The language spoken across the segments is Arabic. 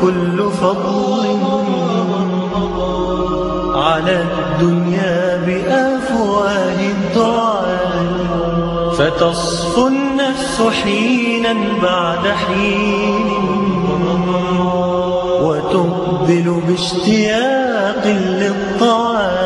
كل فضل على الدنيا بأفواه الدعاء فتصفو النفس حينا بعد حين وتقبل باشتياق للطاعات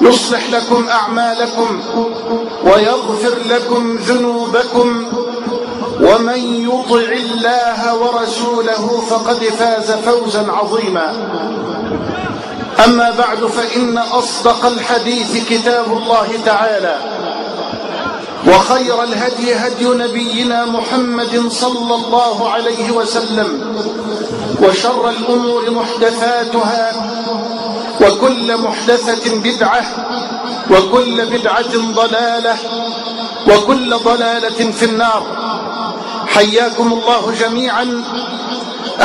يصلح لكم أعمالكم ويغفر لكم ذنوبكم ومن يطع الله ورسوله فقد فاز فوزا عظيما. أما بعد فإن أصدق الحديث كتاب الله تعالى وخير الهدي هدي نبينا محمد صلى الله عليه وسلم وشر الأمور محدثاتها وكل محدثة بدعة وكل بدعة ضلالة وكل ضلالة في النار. حياكم الله جميعا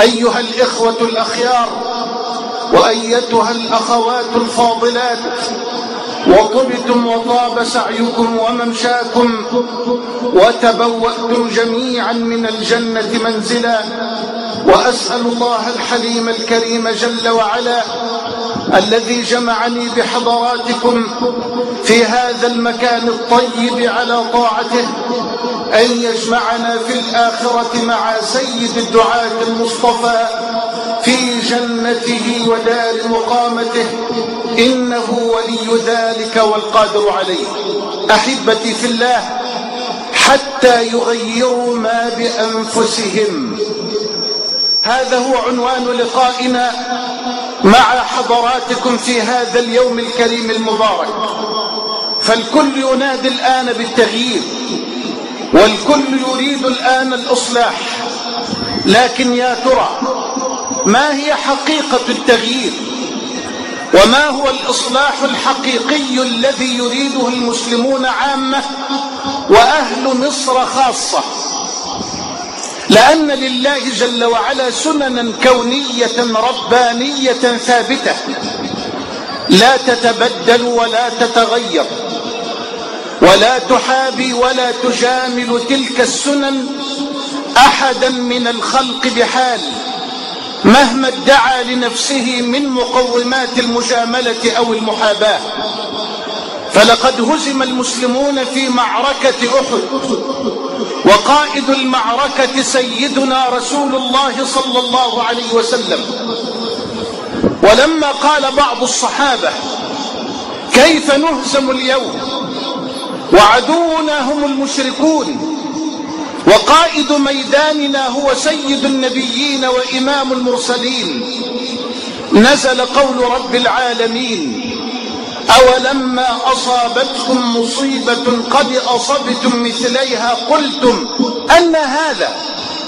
أيها الإخوة الأخيار وأيتها الأخوات الفاضلات. وطبتم وطاب سعيكم وممشاكم وتبوأتم جميعا من الجنة منزلا. وأسأل الله الحليم الكريم جل وعلا الذي جمعني بحضراتكم في هذا المكان الطيب على طاعته أن يجمعنا في الآخرة مع سيد الدعاة المصطفى في جنته ودار مقامته إنه ولي ذلك والقادر عليه. أحبتي في الله حتى يغيروا ما بأنفسهم. هذا هو عنوان لقائنا مع حضراتكم في هذا اليوم الكريم المبارك. فالكل ينادي الآن بالتغيير والكل يريد الآن الإصلاح. لكن يا ترى ما هي حقيقة التغيير؟ وما هو الإصلاح الحقيقي الذي يريده المسلمون عامة وأهل مصر خاصة؟ لأن لله جل وعلا سننا كونية ربانية ثابتة. لا تتبدل ولا تتغير. ولا تحابي ولا تجامل تلك السنن أحدا من الخلق بحال. مهما ادعى لنفسه من مقومات المجاملة أو المحاباة. فلقد هزم المسلمون في معركة أحد وقائد المعركة سيدنا رسول الله صلى الله عليه وسلم. ولما قال بعض الصحابة كيف نهزم اليوم؟ وعدونا هم المشركون. وقائد ميداننا هو سيد النبيين وإمام المرسلين. نزل قول رب العالمين أولما أصابتكم مصيبة قد أصبتم مثليها قلتم أن هذا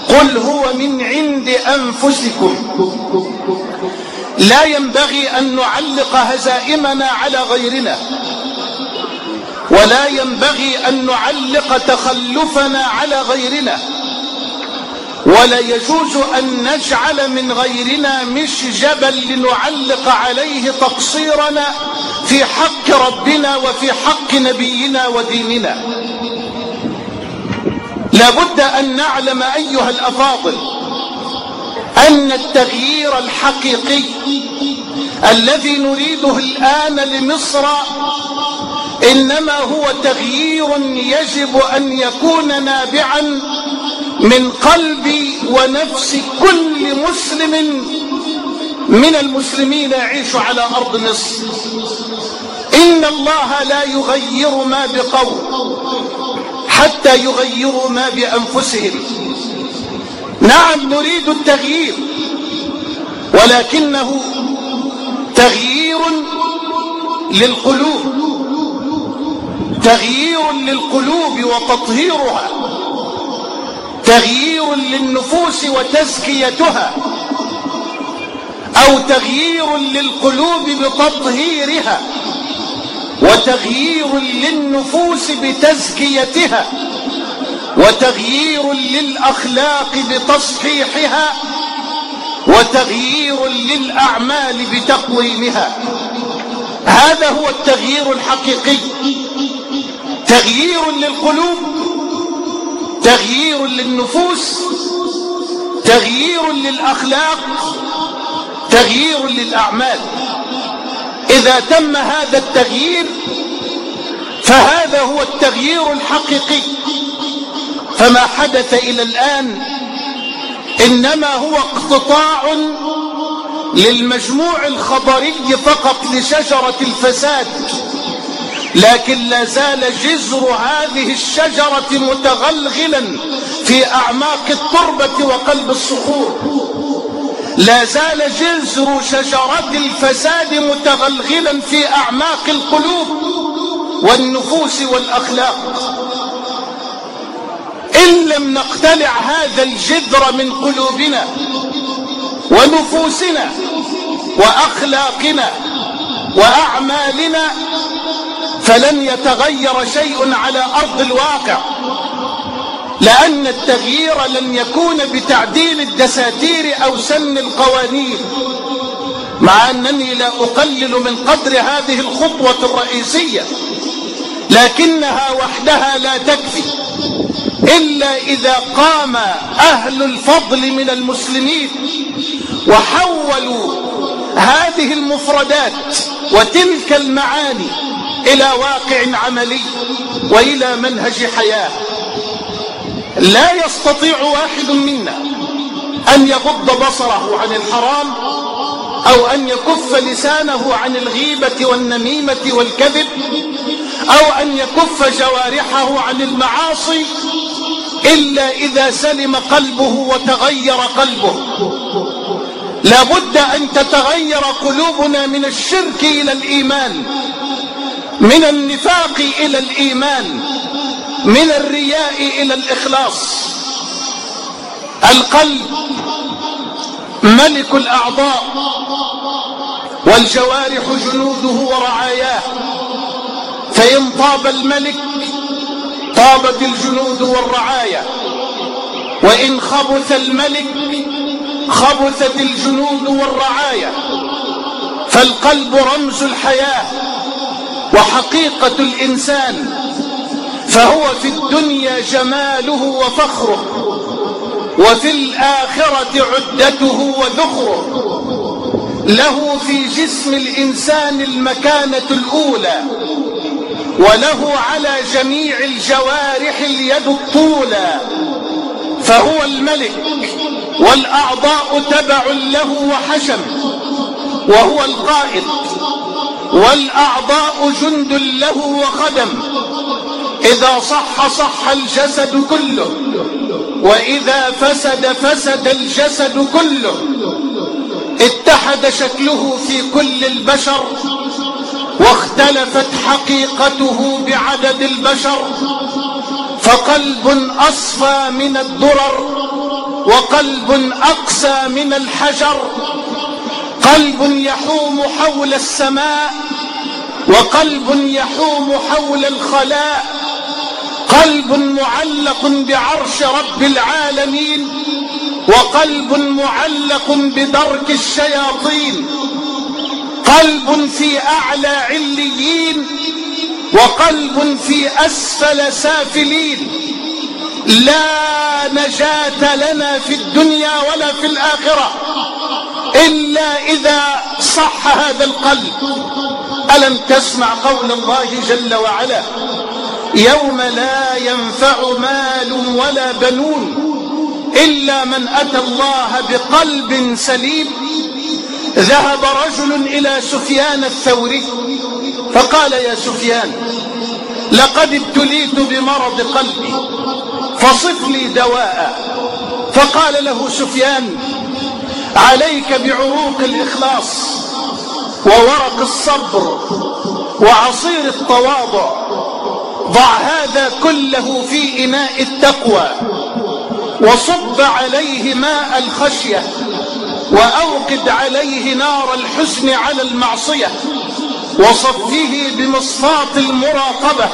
قل هو من عند أنفسكم. لا ينبغي أن نعلق هزائمنا على غيرنا ولا ينبغي أن نعلق تخلفنا على غيرنا. ولا يجوز أن نجعل من غيرنا مش جبل لنعلق عليه تقصيرنا في حق ربنا وفي حق نبينا وديننا. لابد أن نعلم أيها الأفاضل أن التغيير الحقيقي الذي نريده الآن لمصر إنما هو تغيير يجب أن يكون نابعا من قلب ونفس كل مسلم من المسلمين يعيش على أرض مصر. إن الله لا يغير ما بقوم حتى يغيروا ما بأنفسهم. نعم نريد التغيير ولكنه تغيير للقلوب تغيير للقلوب وتطهيرها تغيير للنفوس وتزكيتها أو تغيير للقلوب بتطهيرها وتغيير للنفوس بتزكيتها. وتغيير للأخلاق بتصحيحها وتغيير للأعمال بتقويمها. هذا هو التغيير الحقيقي. تغيير للقلوب تغيير للنفوس تغيير للأخلاق تغيير للأعمال. إذا تم هذا التغيير فهذا هو التغيير الحقيقي. فما حدث إلى الآن إنما هو اقتطاع للمجموع الخبري فقط لشجرة الفساد. لكن لا زال هذه الشجرة متغلغلا في أعماق التربة وقلب الصخور. لا زال شجرة الفساد متغلغلا في أعماق القلوب والنفوس والأخلاق. إن لم نقتلع هذا الجذر من قلوبنا ونفوسنا وأخلاقنا وأعمالنا فلن يتغير شيء على أرض الواقع لأن التغيير لن يكون بتعديل الدساتير أو سن القوانين مع أنني لا أقلل من قدر هذه الخطوة الرئيسية لكنها وحدها لا تكفي. إلا إذا قام أهل الفضل من المسلمين وحولوا هذه المفردات وتلك المعاني إلى واقع عملي وإلى منهج حياة. لا يستطيع واحد منا أن يغض بصره عن الحرام أو أن يكف لسانه عن الغيبة والنميمة والكذب أو أن يكف جوارحه عن المعاصي إلا إذا سلم قلبه وتغير قلبه. لابد أن تتغير قلوبنا من الشرك إلى الإيمان من النفاق إلى الإيمان من الرياء إلى الإخلاص. القلب ملك الأعضاء والجوارح جنوده ورعاياه. فإن طاب الملك طابت الجنود والرعايا. وإن خبث الملك خبثت الجنود والرعايا. فالقلب رمز الحياة وحقيقة الإنسان. فهو في الدنيا جماله وفخره وفي الآخرة عدته وذخره. له في جسم الإنسان المكانة الأولى. وله على جميع الجوارح اليد الطولى فهو الملك والأعضاء تبع له وحشم وهو القائد والأعضاء جند له وخدم إذا صح صح الجسد كله وإذا فسد فسد الجسد كله اتحد شكله في كل البشر واختلفت حقيقته بعدد البشر فقلب أصفى من الدرر وقلب أقسى من الحجر. قلب يحوم حول السماء وقلب يحوم حول الخلاء. قلب معلق بعرش رب العالمين وقلب معلق بدرك الشياطين. قلب في أعلى عليين وقلب في أسفل سافلين. لا نجاة لنا في الدنيا ولا في الآخرة إلا إذا صح هذا القلب. ألم تسمع قول الله جل وعلا؟ يوم لا ينفع مال ولا بنون إلا من أتى الله بقلب سليم ذهب رجل إلى سفيان الثوري فقال يا سفيان لقد ابتليت بمرض قلبي فصف لي دواء. فقال له سفيان عليك بعروق الإخلاص وورق الصبر وعصير التواضع. ضع هذا كله في إناء التقوى وصب عليه ماء الخشية. وأوقد عليه نار الحزن على المعصية وصفه بمصفاة المراقبة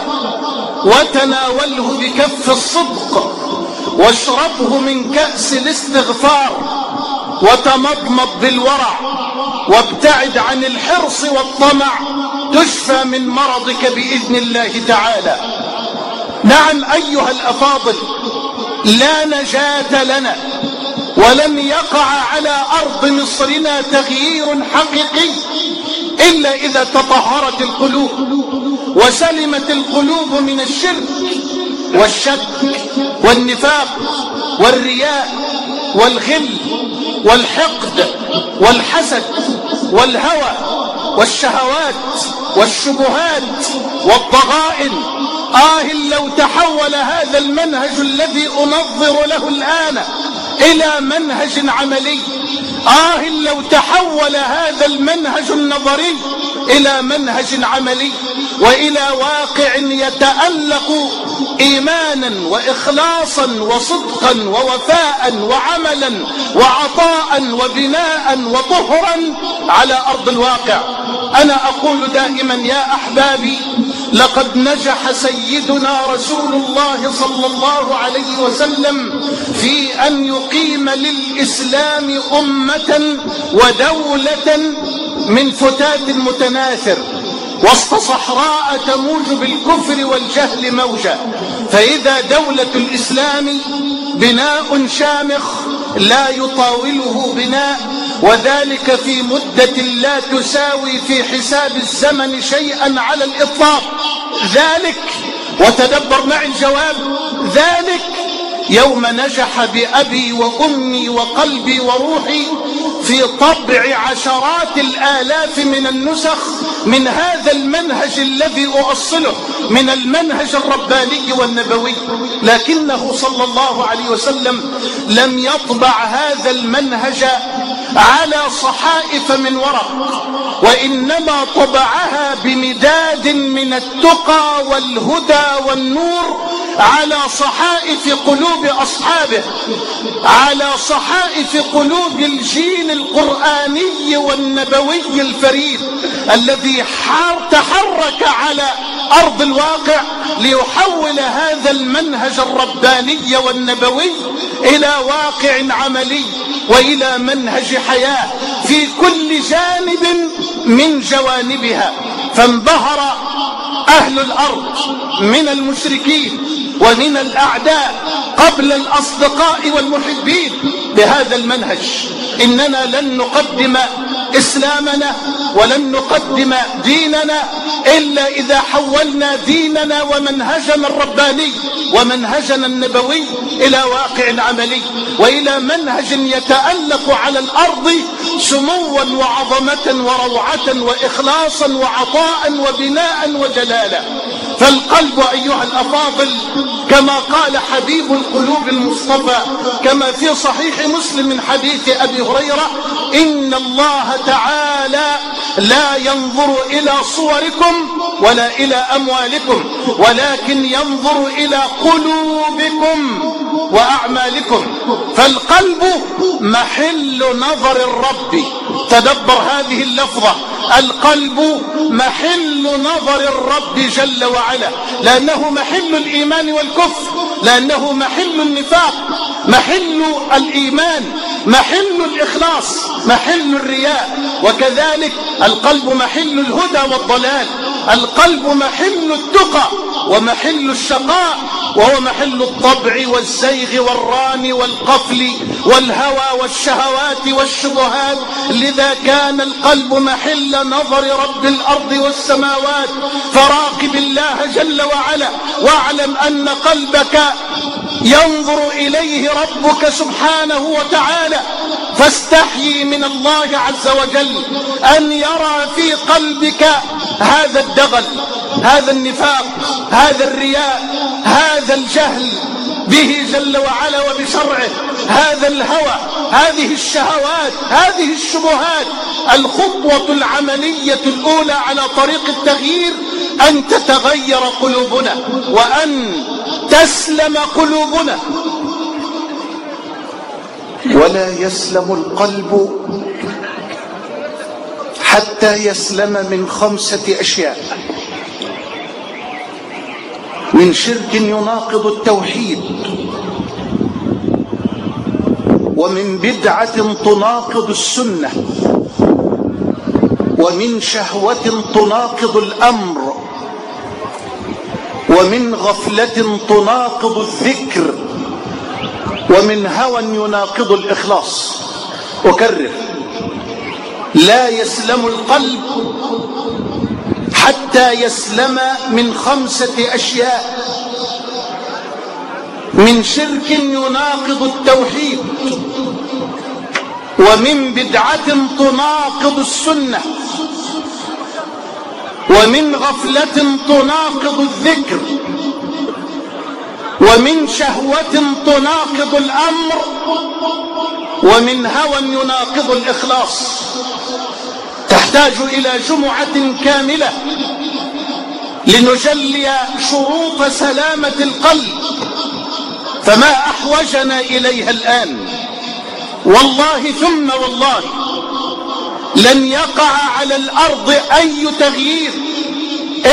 وتناوله بكف الصدق واشربه من كأس الاستغفار وتمضمض بالورع وابتعد عن الحرص والطمع تشفى من مرضك بإذن الله تعالى. نعم أيها الأفاضل لا نجاة لنا ولن يقع على أرض مصرنا تغيير حقيقي إلا إذا تطهرت القلوب وسلمت القلوب من الشرك والشك والنفاق والرياء والغل والحقد والحسد والهوى والشهوات والشبهات والضغائن. آه لو تحول هذا المنهج الذي أنظر له الآن إلى منهج عملي. آه لو تحول هذا المنهج النظري إلى منهج عملي وإلى واقع يتألق إيمانا وإخلاصا وصدقا ووفاء وعملا وعطاء وبناء وطهرا على أرض الواقع. أنا أقول دائما يا أحبابي لقد نجح سيدنا رسول الله صلى الله عليه وسلم في أن يقيم للإسلام أمة ودولة من فتات متناثر وسط صحراء تموج بالكفر والجهل موجا. فإذا دولة الإسلام بناء شامخ لا يطاوله بناء وذلك في مدة لا تساوي في حساب الزمن شيئا على الإطلاق. ذلك وتدبر معي الجواب ذلك يوم نجح بأبي وأمي وقلبي وروحي في طبع عشرات الآلاف من النسخ من هذا المنهج الذي أؤصله من المنهج الرباني والنبوي. لكنه صلى الله عليه وسلم لم يطبع هذا المنهج على صحائف من ورق وإنما طبعها بمداد من التقى والهدى والنور على صحائف قلوب أصحابه على صحائف قلوب الجيل القرآني والنبوي الفريد الذي تحرك على أرض الواقع ليحول هذا المنهج الرباني والنبوي إلى واقع عملي وإلى منهج حياة في كل جانب من جوانبها. فانبهر أهل الأرض من المشركين ومن الأعداء قبل الأصدقاء والمحبين بهذا المنهج. إننا لن نقدم إسلامنا ولن نقدم ديننا إلا إذا حولنا ديننا ومنهجنا الرباني ومنهجنا النبوي إلى واقع عملي وإلى منهج يتألق على الأرض سموا وعظمة وروعة وإخلاصا وعطاء وبناء وجلالا. فالقلب أيها الأفاضل كما قال حبيب القلوب المصطفى كما في صحيح مسلم من حديث أبي هريرة إن الله تعالى لا ينظر إلى صوركم ولا إلى أموالكم ولكن ينظر إلى قلوبكم. وأعمالكم. فالقلب محل نظر الرب. تدبر هذه اللفظة. القلب محل نظر الرب جل وعلا. لأنه محل الإيمان والكفر. لأنه محل النفاق. محل الإيمان. محل الإخلاص. محل الرياء. وكذلك القلب محل الهدى والضلال. القلب محل التقى. ومحل الشقاء. وهو محل الطبع والزيغ والران والقفل والهوى والشهوات والشبهات لذا كان القلب محل نظر رب الأرض والسماوات. فراقب الله جل وعلا واعلم أن قلبك ينظر إليه ربك سبحانه وتعالى. فاستحيي من الله عز وجل أن يرى في قلبك هذا الدغل هذا النفاق هذا الرياء هذا الجهل. به جل وعلا وبشرعه. هذا الهوى هذه الشهوات هذه الشبهات. الخطوة العملية الأولى على طريق التغيير أن تتغير قلوبنا وأن تسلم قلوبنا. ولا يسلم القلب حتى يسلم من خمسة أشياء. من شرك يناقض التوحيد ومن بدعة تناقض السنة ومن شهوة تناقض الأمر ومن غفلة تناقض الذكر ومن هوى يناقض الإخلاص. أكرر لا يسلم القلب حتى يسلم من خمسة أشياء. من شرك يناقض التوحيد ومن بدعة تناقض السنة ومن غفلة تناقض الذكر ومن شهوة تناقض الأمر ومن هوى يناقض الإخلاص. تحتاج إلى جمعة كاملة لنجلي شروط سلامة القلب فما أحوجنا إليها الآن. والله ثم والله لن يقع على الأرض أي تغيير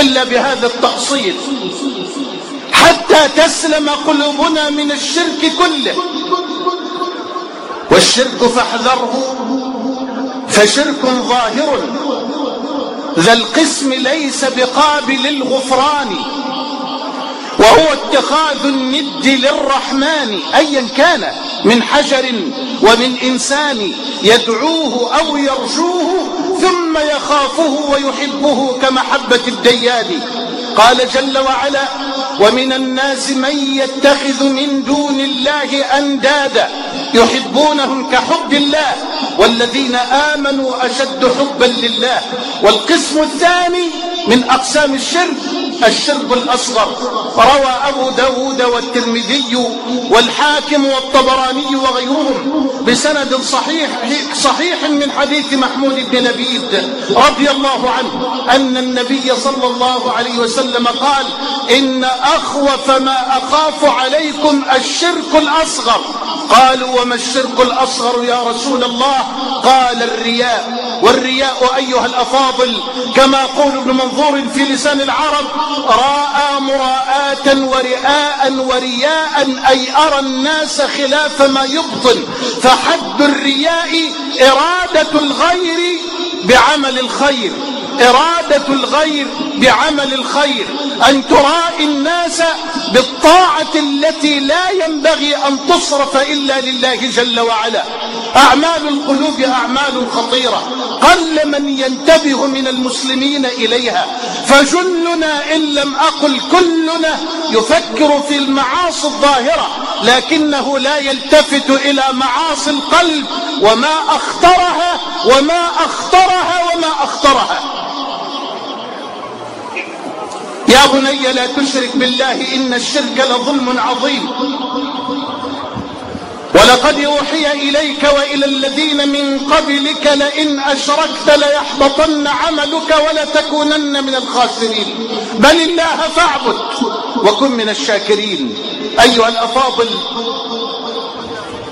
إلا بهذا التأصيل حتى تسلم قلوبنا من الشرك كله. والشرك فاحذره فشرك ظاهر. ذا القسم ليس بقابل الغفران. وهو اتخاذ الند للرحمن أيا كان من حجر ومن إنسان يدعوه أو يرجوه ثم يخافه ويحبه كمحبة الديان. قال جل وعلا ومن الناس من يتخذ من دون الله أندادا يحبونهم كحب الله والذين آمنوا أشد حبا لله والقسم الثاني من أقسام الشرك الشرك الأصغر. روى أبو داود والترمذي والحاكم والطبراني وغيرهم بسند صحيح صحيح من حديث محمود بن لبيد رضي الله عنه أن النبي صلى الله عليه وسلم قال إن أخوف ما أخاف عليكم الشرك الأصغر. قالوا وما الشرك الأصغر يا رسول الله؟ قال الرياء. والرياء أيها الأفاضل كما قول ابن منظور في لسان العرب راء مراءة ورئاء ورياء أي أرى الناس خلاف ما يبطن فحد الرياء إرادة الغير بعمل الخير. إرادة الغير بعمل الخير أن ترائي الناس بالطاعة التي لا ينبغي أن تصرف إلا لله جل وعلا. أعمال القلوب أعمال خطيرة. قل من ينتبه من المسلمين إليها. فجلنا إن لم أقل كلنا يفكر في المعاصي الظاهرة لكنه لا يلتفت إلى معاصي القلب وما أخطرها وما أخطرها وما أخطرها. يا بني لا تشرك بالله إن الشرك لظلم عظيم. ولقد أوحي إليك وإلى الذين من قبلك لئن أشركت ليحبطن عملك ولتكونن من الخاسرين. بل الله فاعبد وكن من الشاكرين. أيها الأفاضل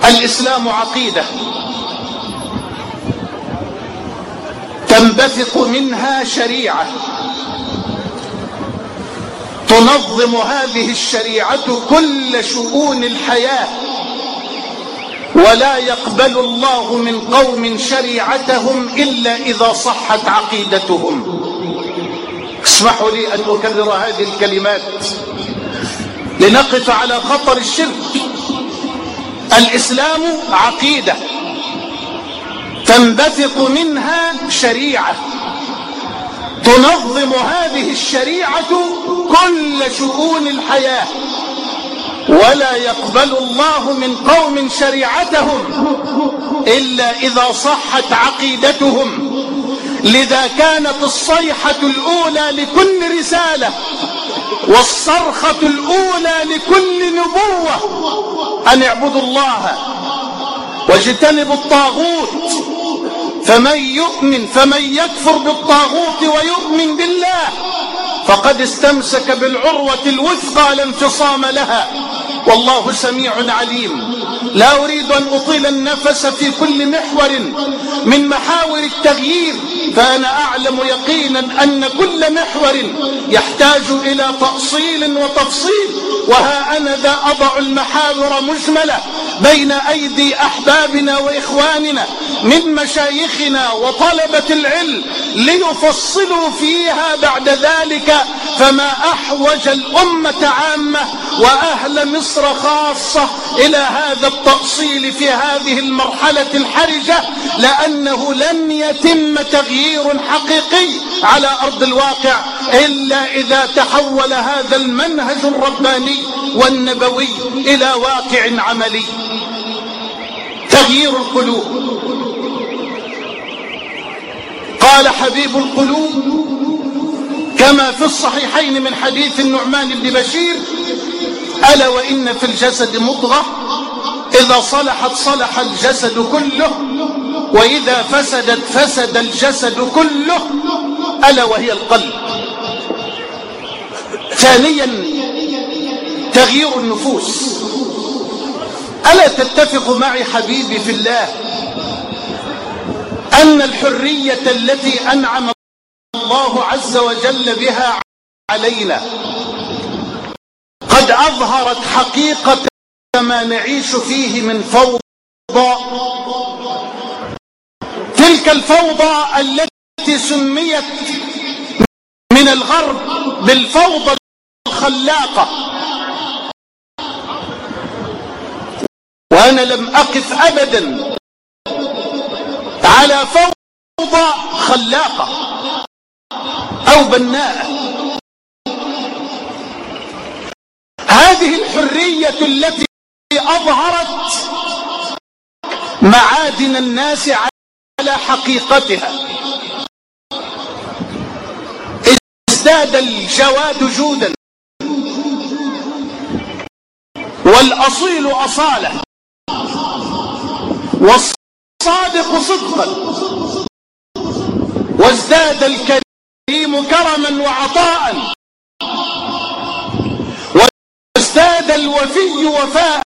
الإسلام عقيدة. تنبثق منها شريعة. تنظم هذه الشريعة كل شؤون الحياة. ولا يقبل الله من قوم شريعتهم إلا إذا صحت عقيدتهم. اسمحوا لي أن أكرر هذه الكلمات. لنقف على خطر الشرك. الإسلام عقيدة. تنبثق منها شريعة. تنظم هذه الشريعة كل شؤون الحياة. ولا يقبل الله من قوم شريعتهم إلا إذا صحت عقيدتهم. لذا كانت الصيحة الأولى لكل رسالة والصرخة الأولى لكل نبوة أن اعبدوا الله واجتنبوا الطاغوت. فمن يؤمن فمن يكفر بالطاغوت ويؤمن بالله فقد استمسك بالعروة الوثقى لا انفصام لها. والله سميع عليم. لا أريد أن أطيل النفس في كل محور. من محاور التغيير فأنا أعلم يقينا أن كل محور يحتاج إلى تأصيل وتفصيل. وها أنا ذا أضع المحاور مجملة بين أيدي أحبابنا وإخواننا من مشايخنا وطلبة العلم ليفصلوا فيها بعد ذلك. فما أحوج الأمة عامة وأهل مصر خاصة إلى هذا التأصيل في هذه المرحلة الحرجة لأنه لن يتم تغيير حقيقي على أرض الواقع إلا إذا تحول هذا المنهج الرباني والنبوي إلى واقع عملي. تغيير القلوب. قال حبيب القلوب كما في الصحيحين من حديث النعمان بن بشير ألا وإن في الجسد مضغة؟ إذا صلحت صلح الجسد كله وإذا فسدت فسد الجسد كله ألا وهي القلب. ثانيا تغيير النفوس. ألا تتفق معي حبيبي في الله أن الحرية التي أنعم الله عز وجل بها علينا قد أظهرت حقيقة ما نعيش فيه من فوضى. تلك الفوضى التي سميت من الغرب بالفوضى الخلاقة. وأنا لم أقف أبدا على فوضى خلاقة. أو بناءة. هذه الحرية التي أظهرت معادن الناس على حقيقتها. ازداد الجواد جودا والأصيل أصالة والصادق صدقا وازداد الكريم كرما وعطاء وازداد الوفي وفاء.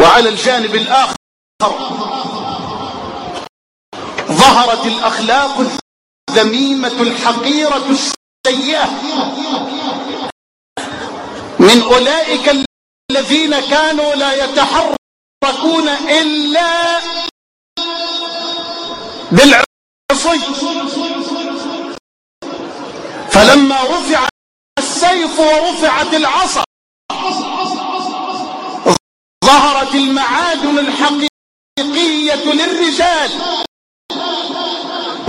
وعلى الجانب الآخر ظهرت الأخلاق الذميمة الحقيرة السيئة من أولئك الذين كانوا لا يتحركون إلا بالعصي. فلما رفع السيف ورفعت العصا ظهرت المعادن الحقيقية للرجال.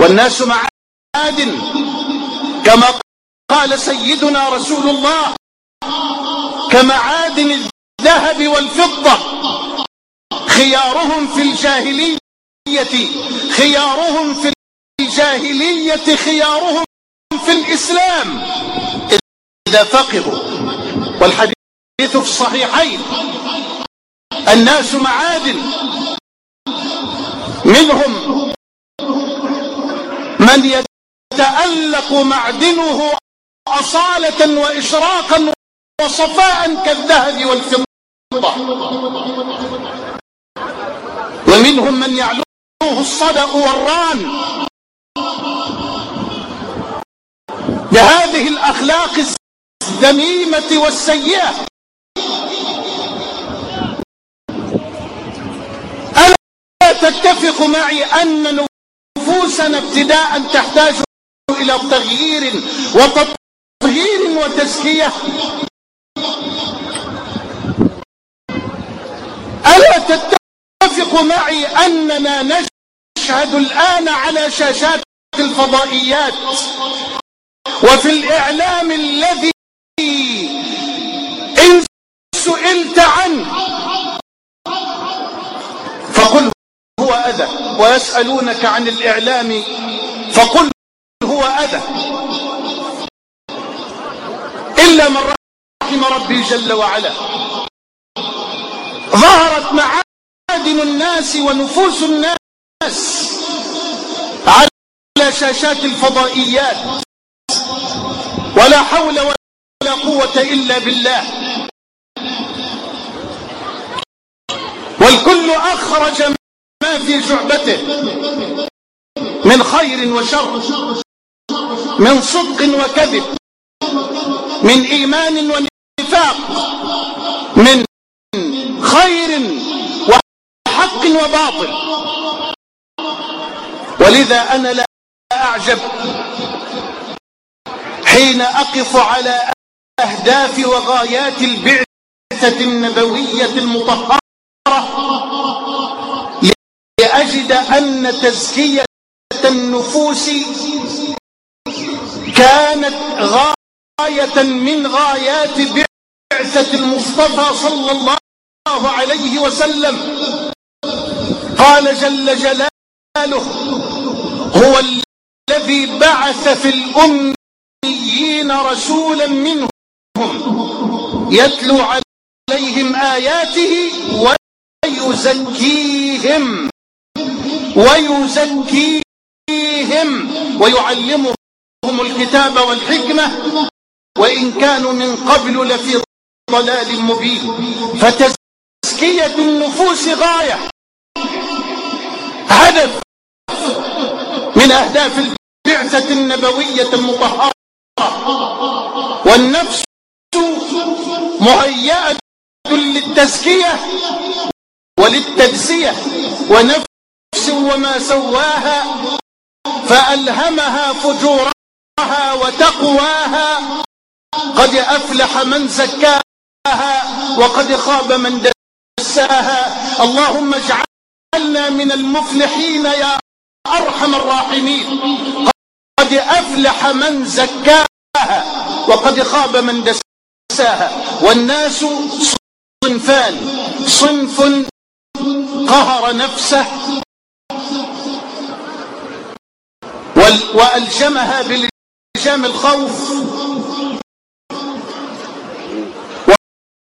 والناس معادن كما قال سيدنا رسول الله كمعادن الذهب والفضة. خيارهم في الجاهلية خيارهم في الجاهلية خيارهم في الإسلام إذا فقهوا والحديث في الصحيحين. الناس معادن منهم من يتألق معدنه أصالة وإشراقا وصفاء كالذهب والفضة. ومنهم من يعلوه الصدأ والران. بهذه الأخلاق الذميمة والسيئة. ألا تتفق معي أن نفوسنا ابتداء تحتاج إلى تغيير وتطهير وتزكية؟ ألا تتفق معي أننا نشهد الآن على شاشات الفضائيات وفي الإعلام الذي إن سئلت عنه فقل هو أذى ويسألونك عن الإعلام فقل هو أذى. إلا من رحم ربي جل وعلا. ظهرت معادن الناس ونفوس الناس على شاشات الفضائيات. ولا حول ولا قوة إلا بالله. والكل أخرج ما في شعبته من خير وشر من صدق وكذب من إيمان ونفاق من خير وحق وباطل. ولذا أنا لا أعجب حين أقف على أهداف وغايات البعثة النبوية المطهرة لأجد أن تزكية النفوس كانت غاية من غايات بعثة المصطفى صلى الله عليه وسلم. قال جل جلاله هو الذي بعث في الأميين رسولا منهم يتلو عليهم آياته ويزكيهم ويزكيهم ويعلمهم الكتاب والحكمة وإن كانوا من قبل لفي ضلال مبين. فتزكية النفوس غاية هدف من أهداف البعثة النبوية المطهرة. والنفس مهيئة للتزكية وللتجزية ونفس وما سواها فألهمها فجورها وتقواها. قد أفلح من زكاها وقد خاب من دساها. اللهم اجعلنا من المفلحين يا أرحم الراحمين. قد أفلح من زكاها وقد خاب من دساها. والناس صنفان. صنف قهر نفسه وألجمها بلجام الخوف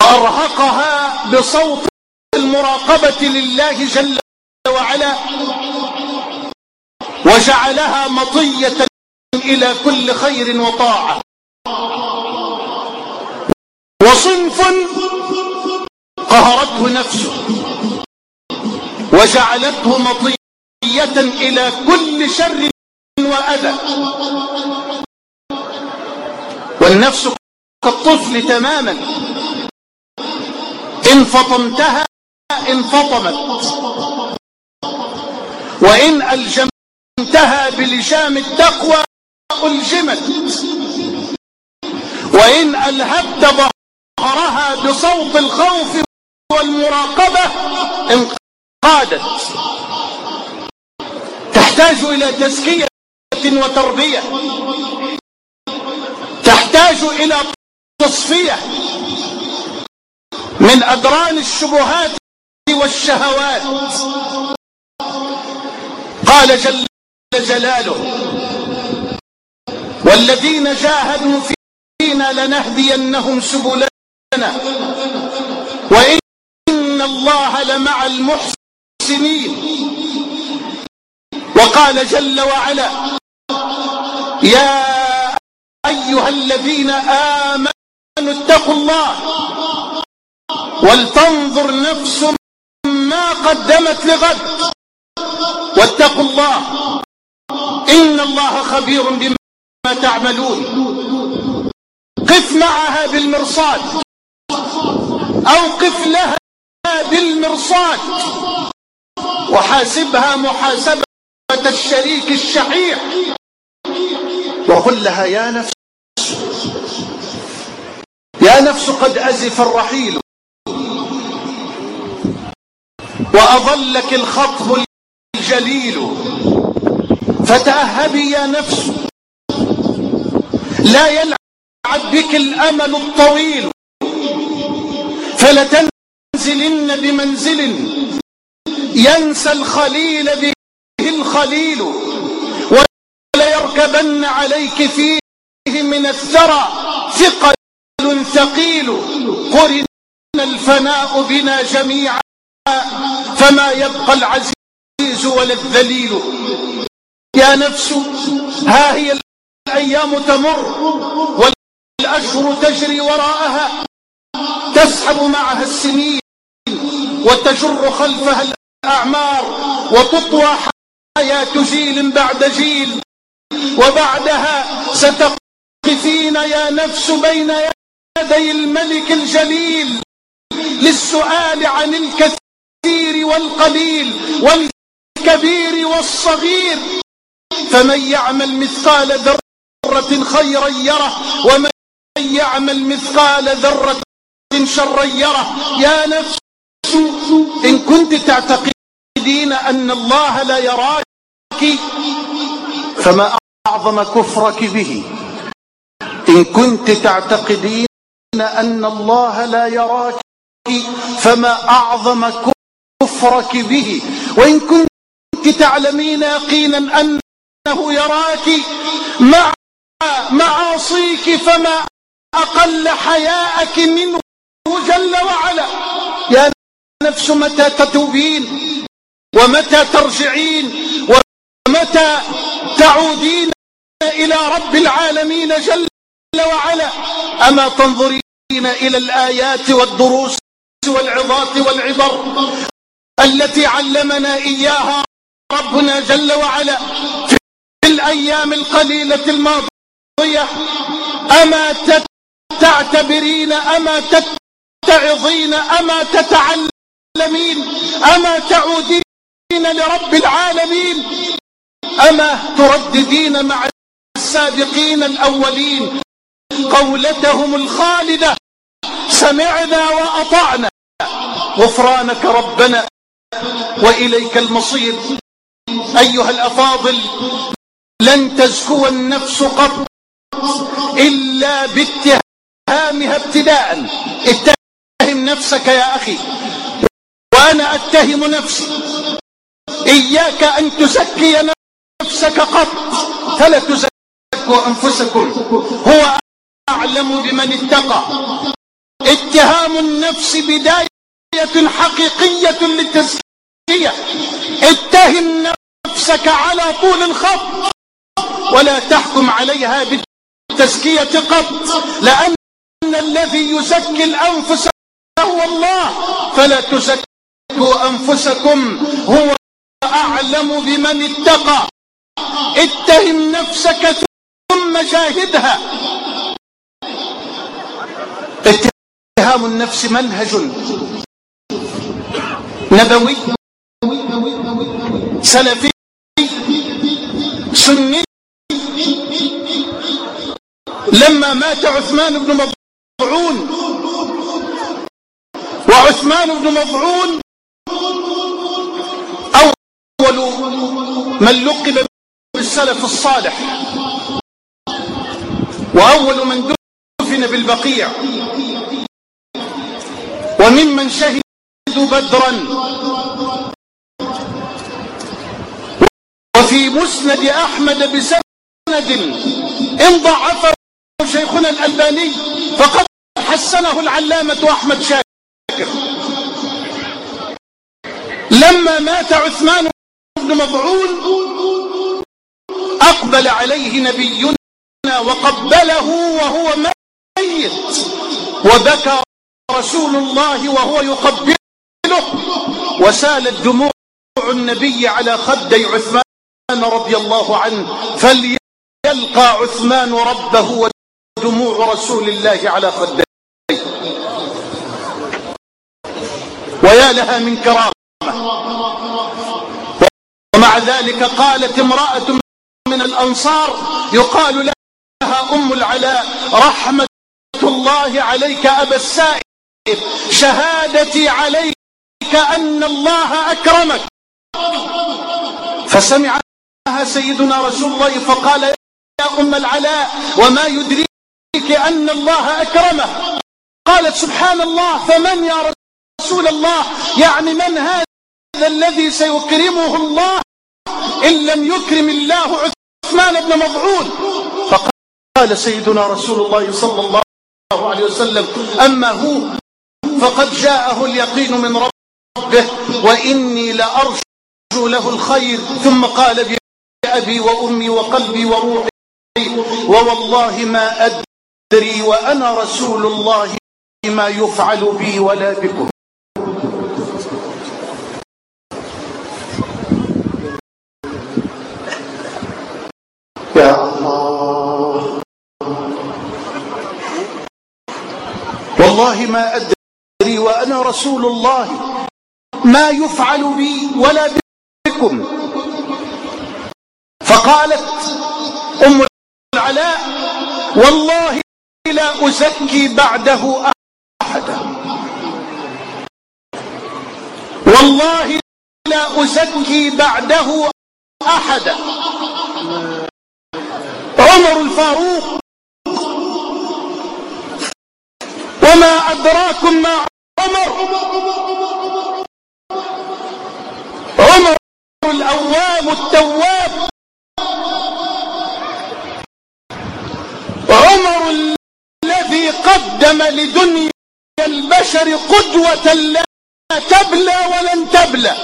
وأرهقها بصوت المراقبة لله جل وعلا. وجعلها مطية إلى كل خير وطاعة. وصنف قهرته نفسه. وجعلته مطية إلى كل شر وأذى. والنفس كالطفل تماما. إن فطمتها انفطمت وإن ألجمتها بلجام التقوى ألجمت وإن ألهبت ظهرها بصوت الخوف والمراقبة انقادت. تحتاج إلى تزكية وتربية. تحتاج إلى تصفية. من أدران الشبهات والشهوات. قال جل جلاله والذين جاهدوا فينا لنهدينهم سبلنا. وإن الله لمع المحسنين. وقال جل وعلا يا أيها الذين آمنوا اتقوا الله ولتنظر نفس ما قدمت لغد. واتقوا الله إن الله خبير بما تعملون. قف معها بالمرصاد أو قف لها بالمرصاد وحاسبها محاسبة الشريك الشحيح. وقل لها يا نفس. يا نفس قد أزف الرحيل. وأظلك الخطب الجليل. فتأهبي يا نفس. لا يلعب بك الأمل الطويل. فلتنزلن بمنزل. ينسى الخليل به الخليل. وليركبن عليك فيه من الثرى ثقل ثقيل. قرن الفناء بنا جميعا. فما يبقى العزيز ولا الذليل. يا نفس ها هي الأيام تمر والأشهر تجري وراءها تسحب معها السنين وتجر خلفها الأعمار وتطوى حياة جيل بعد جيل وبعدها ستقفين يا نفس بين يدي الملك الجليل للسؤال عن الكثير والقليل والكبير والصغير فمن يعمل مثقال ذرة خيرا يره ومن يعمل مثقال ذرة شرا يره. يا نفس إن كنت تعتقدين أن الله لا يراك فما أعظم كفرك به. إن كنت تعتقدين أن الله لا يراك فما أعظم كفرك به. وإن كنت تعلمين يقينا أنه يراك مع معاصيك فما أقل حياءك منه جل وعلا. يا نفس متى تتوبين ومتى ترجعين ومتى تعودين إلى رب العالمين جل وعلا. أما تنظرين إلى الآيات والدروس والعظات والعبر التي علمنا إياها ربنا جل وعلا في الأيام القليلة الماضية. أما تعتبرين أما تتعظين أما تتعلمين أما تعودين لرب العالمين أما ترددين مع السابقين الأولين قولتهم الخالدة سمعنا وأطعنا غفرانك ربنا وإليك المصير. أيها الأفاضل لن تزكو النفس قط إلا باتهامها ابتداء. اتهم نفسك يا أخي. وأنا أتهم نفسي. إياك أن تزكي نفسك قط. فلا تزكوا أنفسكم. هو أعلم بمن اتقى. اتهام النفس بداية حقيقية للتزكية. اتهم نفسك على طول الخط ولا تحكم عليها بالتزكية قط لأن الذي يزكي الأنفس هو الله. فلا تزكوا أنفسكم هو أعلم بمن اتقى. اتهم نفسك ثم جاهدها اتهام النفس منهج نبوي سلفي سني لما مات عثمان بن مضعون. وعثمان بن مضعون أول من لقب بالسلف الصالح. وأول من دفن بالبقيع. وممن شهدوا بدرا. وفي مسند أحمد بسند إن ضعفه شيخنا الألباني فقد حسنه العلامة أحمد شاكر. لما مات عثمان بن مضعون أقبل عليه نبينا وقبله وهو ميت وبكى رسول الله وهو يقبله وسالت دموع النبي على خدي عثمان رضي الله عنه فليلقى عثمان ربه ودموع رسول الله على خديه ويا لها من كرامة. ومع ذلك قالت امرأة من الأنصار يقال لها أم العلاء رحمة الله عليك أبا السائب شهادتي عليك أن الله أكرمك. فسمعها سيدنا رسول الله فقال يا أم العلاء وما يدريك أن الله أكرمه. قالت سبحان الله فمن يا رسول الله؟ يعني من هذا الذي سيكرمه الله إن لم يكرم الله عثمان بن مضعون؟ فقال سيدنا رسول الله صلى الله عليه وسلم أما هو فقد جاءه اليقين من ربه وإني لأرجو له الخير. ثم قال بأبي وأمي وقلبي وروحي ووالله ما أدري وأنا رسول الله ما يفعل بي ولا بكم. يا الله. والله ما أدري وأنا رسول الله ما يفعل بي ولا بكم. فقالت أم العلاء والله لا أزكي بعده أحدا. والله لا أزكي بعده أحدا. عمر الفاروق. وما أدراكم ما عمر. عمر الأوام التواب عمر الذي قدم لدنيا البشر قدوة لا تبلى ولن تبلى.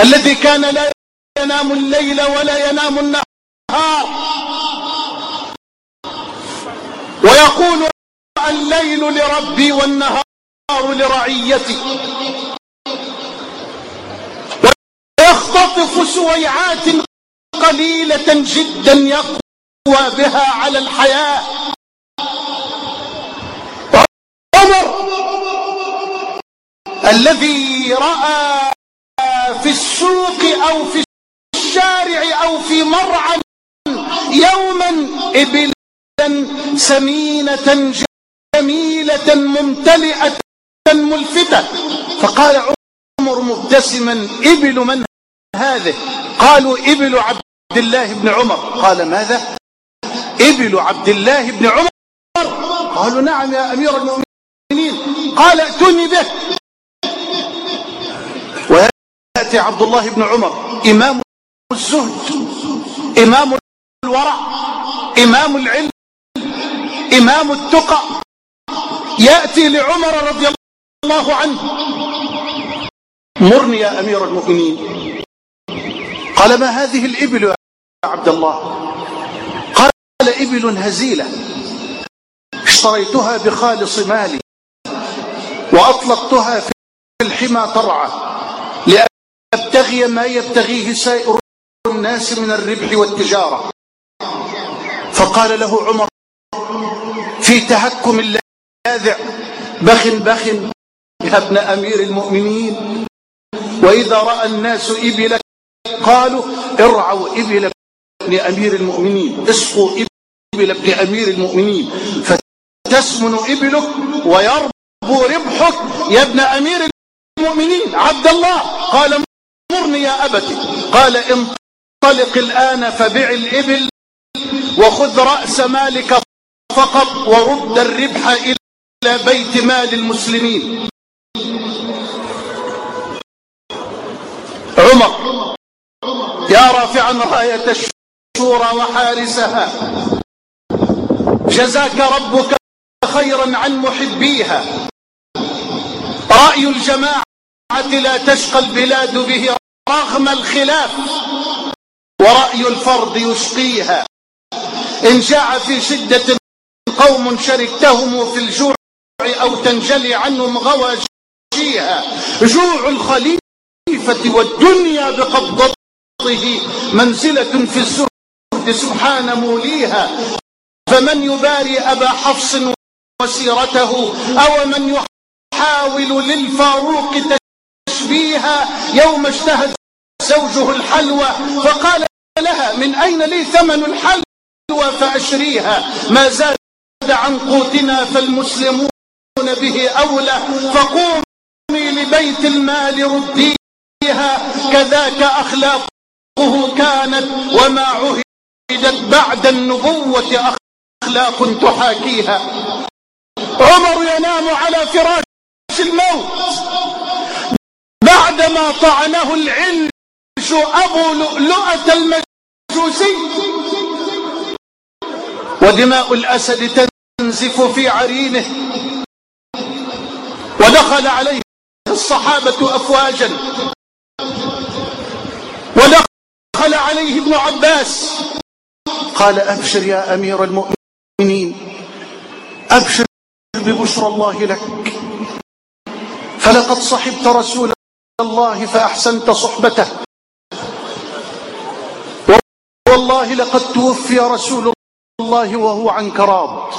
الذي كان لا ينام الليل ولا ينام النهار. ويقول الليل لربي والنهار لرعيتي. ويختطف سويعات قليلة جدا يقوى بها على الحياة. عمر الذي رأى في السوق أو في الشارع أو في مرعى يوما إبلا سمينة جميلة ممتلئة ملفتة. فقال عمر مبتسما إبل من هذه؟ قالوا إبل عبد الله بن عمر. قال ماذا؟ إبل عبد الله بن عمر. قالوا نعم يا أمير المؤمنين. قال ائتني به. ويأتي عبد الله بن عمر إمام الزهد إمام الورع إمام العلم إمام التقى. يأتي لعمر رضي الله عنه. مرني يا أمير المؤمنين. قال ما هذه الإبل يا عبد الله؟ قال إبل هزيلة اشتريتها بخالص مالي وأطلقتها في الحمى ترعى لأبتغي ما يبتغيه سائر الناس من الربح والتجارة. فقال له عمر في تهكم اللاذع بخ بخ يا ابن أمير المؤمنين. وإذا رأى الناس إبلك قالوا ارعوا إبل ابن أمير المؤمنين اسقوا إبل ابن أمير المؤمنين فتسمن إبلك ويربو ربحك يا ابن أمير المؤمنين. عبد الله قال مرني يا أبتي. قال انطلق الآن فبع الإبل وخذ رأس مالك فقط ورد الربح إلى بيت مال المسلمين. عمر يا رافعا راية الشورى وحارسها. جزاك ربك خيرا عن محبيها. رأي الجماعة لا تشقى البلاد به رغم الخلاف. ورأي الفرد يشقيها. إن جاع في شدة قوم شركتهم في الجوع أو تنجلي عنهم غواشيها جوع الخليفة والدنيا بقبضته منزلة في الزهد سبحان موليها. فمن يباري أبا حفص وسيرته أو من يحاول للفاروق تشبيها يوم اشتهت زوجه الحلوى فقال لها من أين لي ثمن الحلوى فأشريها؟ ما زاد عن قوتنا فالمسلمون به أولى فقومي لبيت المال رديها كذاك أخلاقه كانت وما عهدت بعد النبوة أخلاق تحاكيها. عمر ينام على فراش الموت. بعدما طعنه العنش أبو لؤلؤة المجوسي. ودماء الأسد تنزف في عرينه. ودخل عليه الصحابة أفواجا. ودخل عليه ابن عباس. قال أبشر يا أمير المؤمنين. أبشر ببشرى الله لك. فلقد صحبت رسول الله فأحسنت صحبته. والله لقد توفي رسول الله وهو عنك راض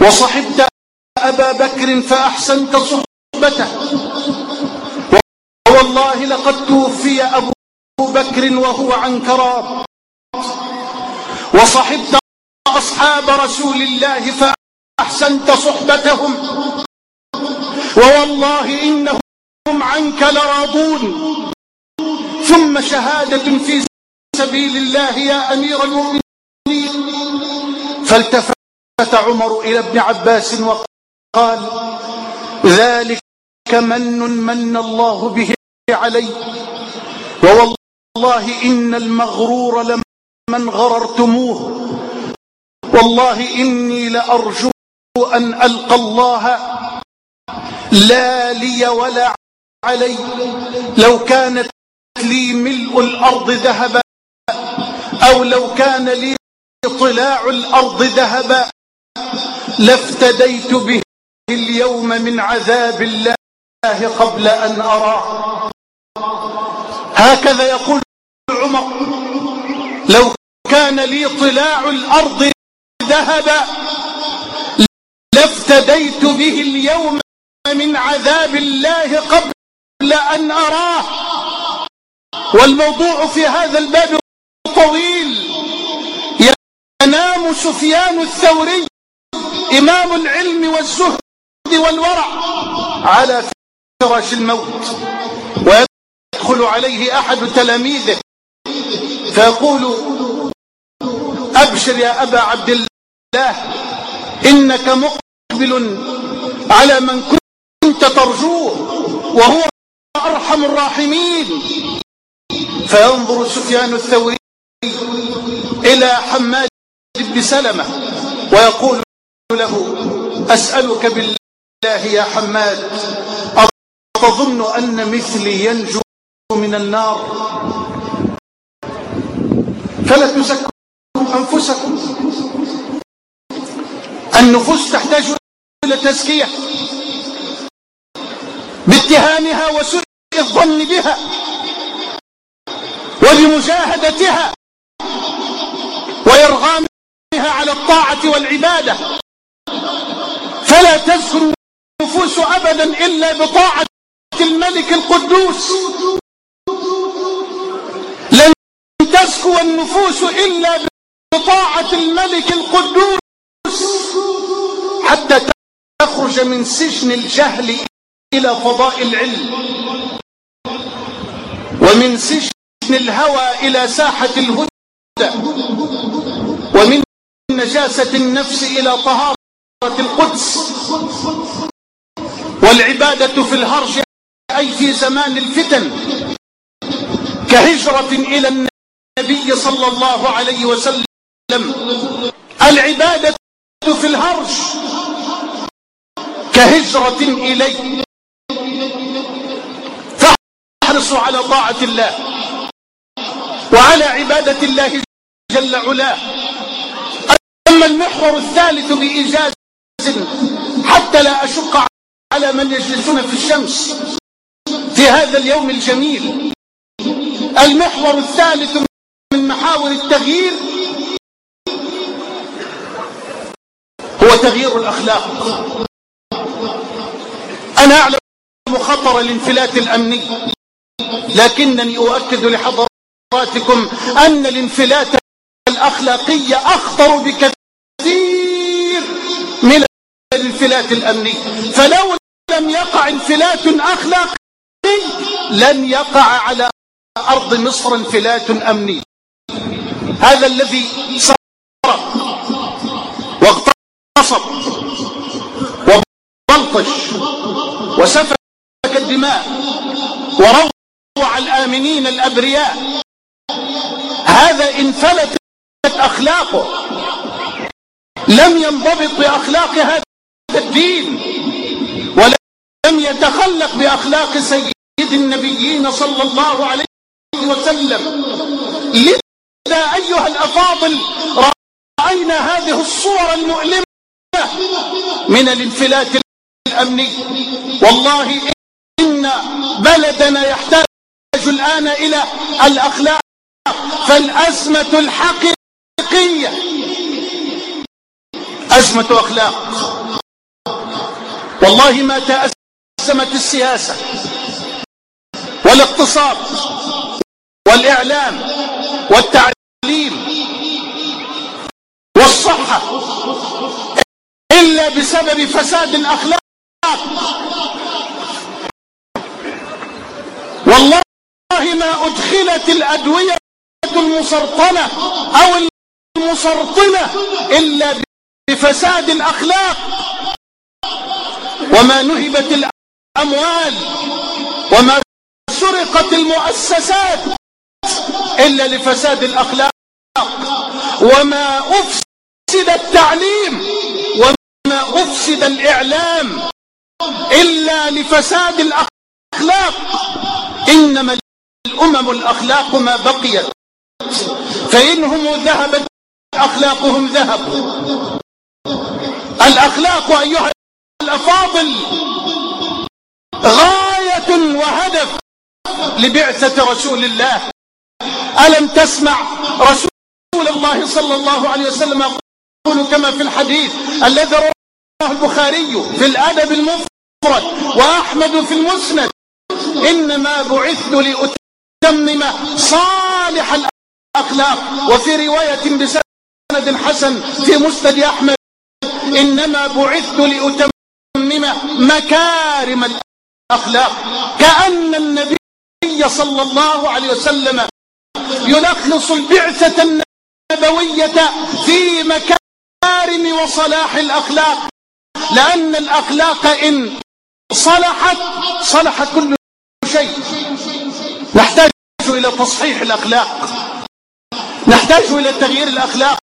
وصحبت أبا بكر فأحسنت صحبته. والله لقد توفي أبو بكر وهو عنك راض وصحبت أصحاب رسول الله فأحسنت صحبتهم. ووالله إنهم عنك لراضون. ثم شهادة في سبيل الله يا أمير المؤمنين. فالتفت عمر إلى ابن عباس وقال ذلك من من الله به علي. ووالله إن المغرور لمن غررتموه. والله إني لأرجو أن ألقى الله. لا لي ولا علي. لو كانت لي ملء الأرض ذهبا أو لو كان لي طلاع الأرض ذهبا لافتديت به اليوم من عذاب الله قبل أن أراه. هكذا يقول عمر. لو كان لي طلاع الأرض ذهبا لافتديت به اليوم من عذاب الله قبل أن أراه. والموضوع في هذا الباب طويل. ينام سفيان الثوري إمام العلم والزهد والورع على فراش الموت. ويدخل عليه أحد تلاميذه فيقول أبشر يا أبا عبد الله. إنك مقبل على من كنت ترجوه وهو أرحم الراحمين. فينظر سفيان الثوري إلى حماد بن سلمة ويقول له أسألك بالله يا حماد أتظن أن مثلي ينجو من النار؟ فلا تزكوا أنفسكم. النفوس تحتاج إلى تزكية. باتهامها وسوء الظن بها. وبمجاهدتها. وإرغامها على الطاعة والعبادة. فلا تزكو النفوس أبدا إلا بطاعة الملك القدوس. لن تزكو النفوس إلا بطاعة الملك القدوس حتى تخرج من سجن الجهل إلى فضاء العلم. ومن سجن الهوى إلى ساحة الهدى. ومن نجاسة النفس إلى طهارة القدس. والعبادة في الهرج أي في زمان الفتن. كهجرة إلى النبي صلى الله عليه وسلم. العبادة في الهرج كهجرة إليه فاحرصوا على طاعة الله وعلى عبادة الله جل علاه أما المحور الثالث بإيجاز حتى لا أشق على من يجلسون في الشمس في هذا اليوم الجميل. المحور الثالث من محاور التغيير هو تغيير الأخلاق. أنا أعلم خطر الانفلات الأمني لكنني أؤكد لحضراتكم أن الانفلات الأخلاقي أخطر بكثير من الانفلات الأمني. فلو لم يقع انفلات أخلاقي لن يقع على أرض مصر انفلات أمني. هذا الذي سرق واغتصب وبلطش وسفك الدماء وروع الآمنين الأبرياء. هذا انفلتت أخلاقه لم ينضبط بأخلاق هذا الدين ولم يتخلق بأخلاق سيد النبيين صلى الله عليه وسلم. لذا أيها الأفاضل رأينا هذه الصور المؤلمة من الانفلات الأمني. والله إن بلدنا يحتاج الآن إلى الأخلاق فالأزمة الحقيقية. أزمة أخلاق. والله ما تأزمت السياسة والاقتصاد والإعلام والتعليم والصحة. إلا بسبب فساد الأخلاق. والله ما أدخلت الأدوية المسرطنة أو المسرطنة إلا بفساد الأخلاق. وما نهبت الأموال وما سرقت المؤسسات إلا لفساد الأخلاق. وما أفسد التعليم أفسد الإعلام إلا لفساد الأخلاق. إنما الأمم الأخلاق ما بقيت فإنهم ذهبت أخلاقهم ذهب. الأخلاق أيها الأفاضل غاية وهدف لبعثة رسول الله. ألم تسمع رسول الله صلى الله عليه وسلم يقول كما في الحديث الذي البخاري في الأدب المفرد وأحمد في المسند. إنما بعثت لأتمم صالح الأخلاق. وفي رواية بسند حسن في مسند أحمد إنما بعثت لأتمم مكارم الأخلاق. كأن النبي صلى الله عليه وسلم يلخص البعثة النبوية في مكارم وصلاح الأخلاق. لأن الأخلاق إن صلحت صلح كل شيء. نحتاج إلى تصحيح الأخلاق. نحتاج إلى تغيير الأخلاق.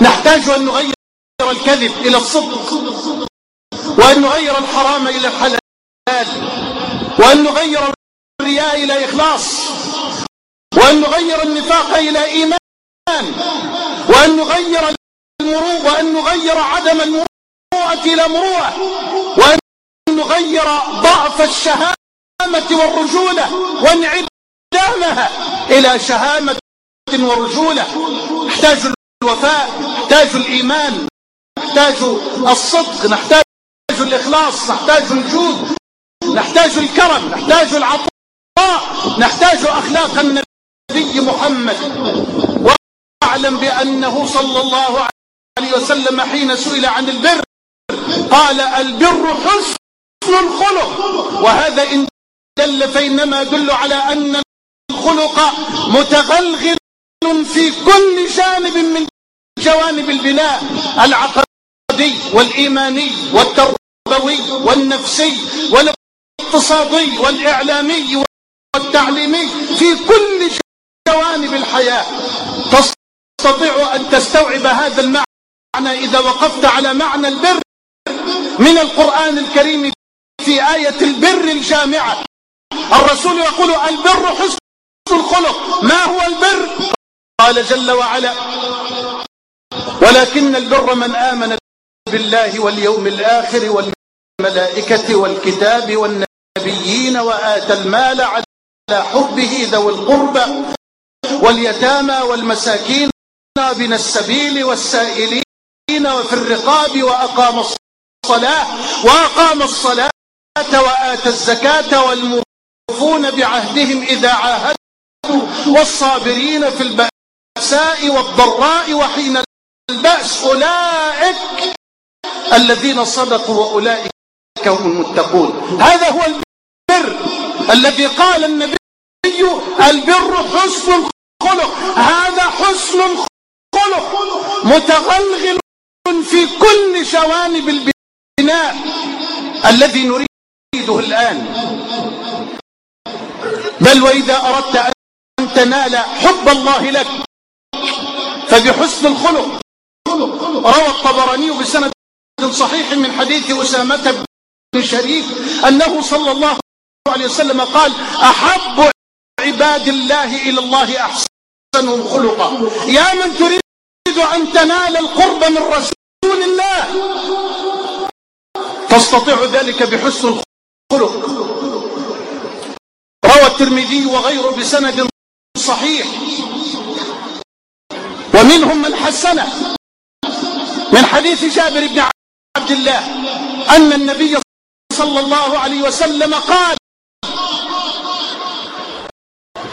نحتاج أن نغير الكذب إلى الصدق. وأن نغير الحرام إلى الحلال. وأن نغير الرياء إلى إخلاص. وأن نغير النفاق إلى إيمان. وأن نغير المروءة وأن نغير عدم المروءة. إلى مروءة وأن نغير ضعف الشهامة والرجولة وانعدامها إلى شهامة ورجولة. نحتاج الوفاء نحتاج الإيمان نحتاج الصدق نحتاج الإخلاص نحتاج الجود نحتاج الكرم نحتاج العطاء نحتاج أخلاق النبي محمد. واعلم بأنه صلى الله عليه وسلم حين سئل عن البر قال البر حسن الخلق. وهذا إن دل فإنما يدل على أن الخلق متغلغل في كل جانب من جوانب البناء العقدي والإيماني والتربوي والنفسي والاقتصادي والإعلامي والتعليمي في كل جوانب الحياة. تستطيع أن تستوعب هذا المعنى إذا وقفت على معنى البر. من القرآن الكريم في آية البر الجامعة. الرسول يقول البر حسن الخلق. ما هو البر؟ قال جل وعلا ولكن البر من آمن بالله واليوم الآخر والملائكة والكتاب والنبيين وآتى المال على حبه ذوي القربى واليتامى والمساكين بن السبيل والسائلين وفي الرقاب وأقام الصلاة وأقام الصلاة وآتى الزكاة والموفون بعهدهم إذا عاهدوا والصابرين في البأساء والضراء وحين البأس. أولئك الذين صدقوا وأولئك هم المتقون. هذا هو البر الذي قال النبي البر حسن الخلق. هذا حسن الخلق. متغلغل في كل جوانب البناء الذي نريده الآن. بل وإذا أردت أن تنال حب الله لك فبحسن الخلق. روى الطبراني بسند صحيح من حديث أسامة بن شريك أنه صلى الله عليه وسلم قال أحب عباد الله إلى الله أحسنهم خلقا يا من تريد أن تنال القرب من رسول الله. تستطيع ذلك بحسن الخلق. روى الترمذي وغيره بسند صحيح. ومنهم من حسنه من حديث جابر بن عبد الله أن النبي صلى الله عليه وسلم قال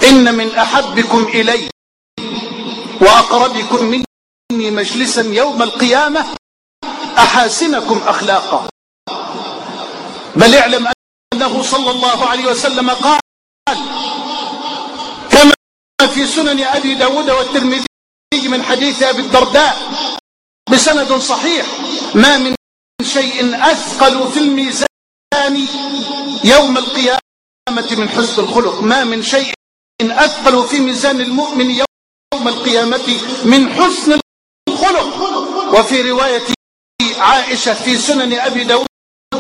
إن من أحبكم إلي وأقربكم مني مجلسا يوم القيامة أحاسنكم أخلاقا. بل اعلم أنه صلى الله عليه وسلم قال كما في سنن أبي داود والترمذي من حديث أبي الدرداء بسند صحيح ما من شيء أثقل في الميزان يوم القيامة من حسن الخلق. ما من شيء أثقل في ميزان المؤمن يوم القيامة من حسن الخلق. وفي رواية عائشة في سنن أبي داود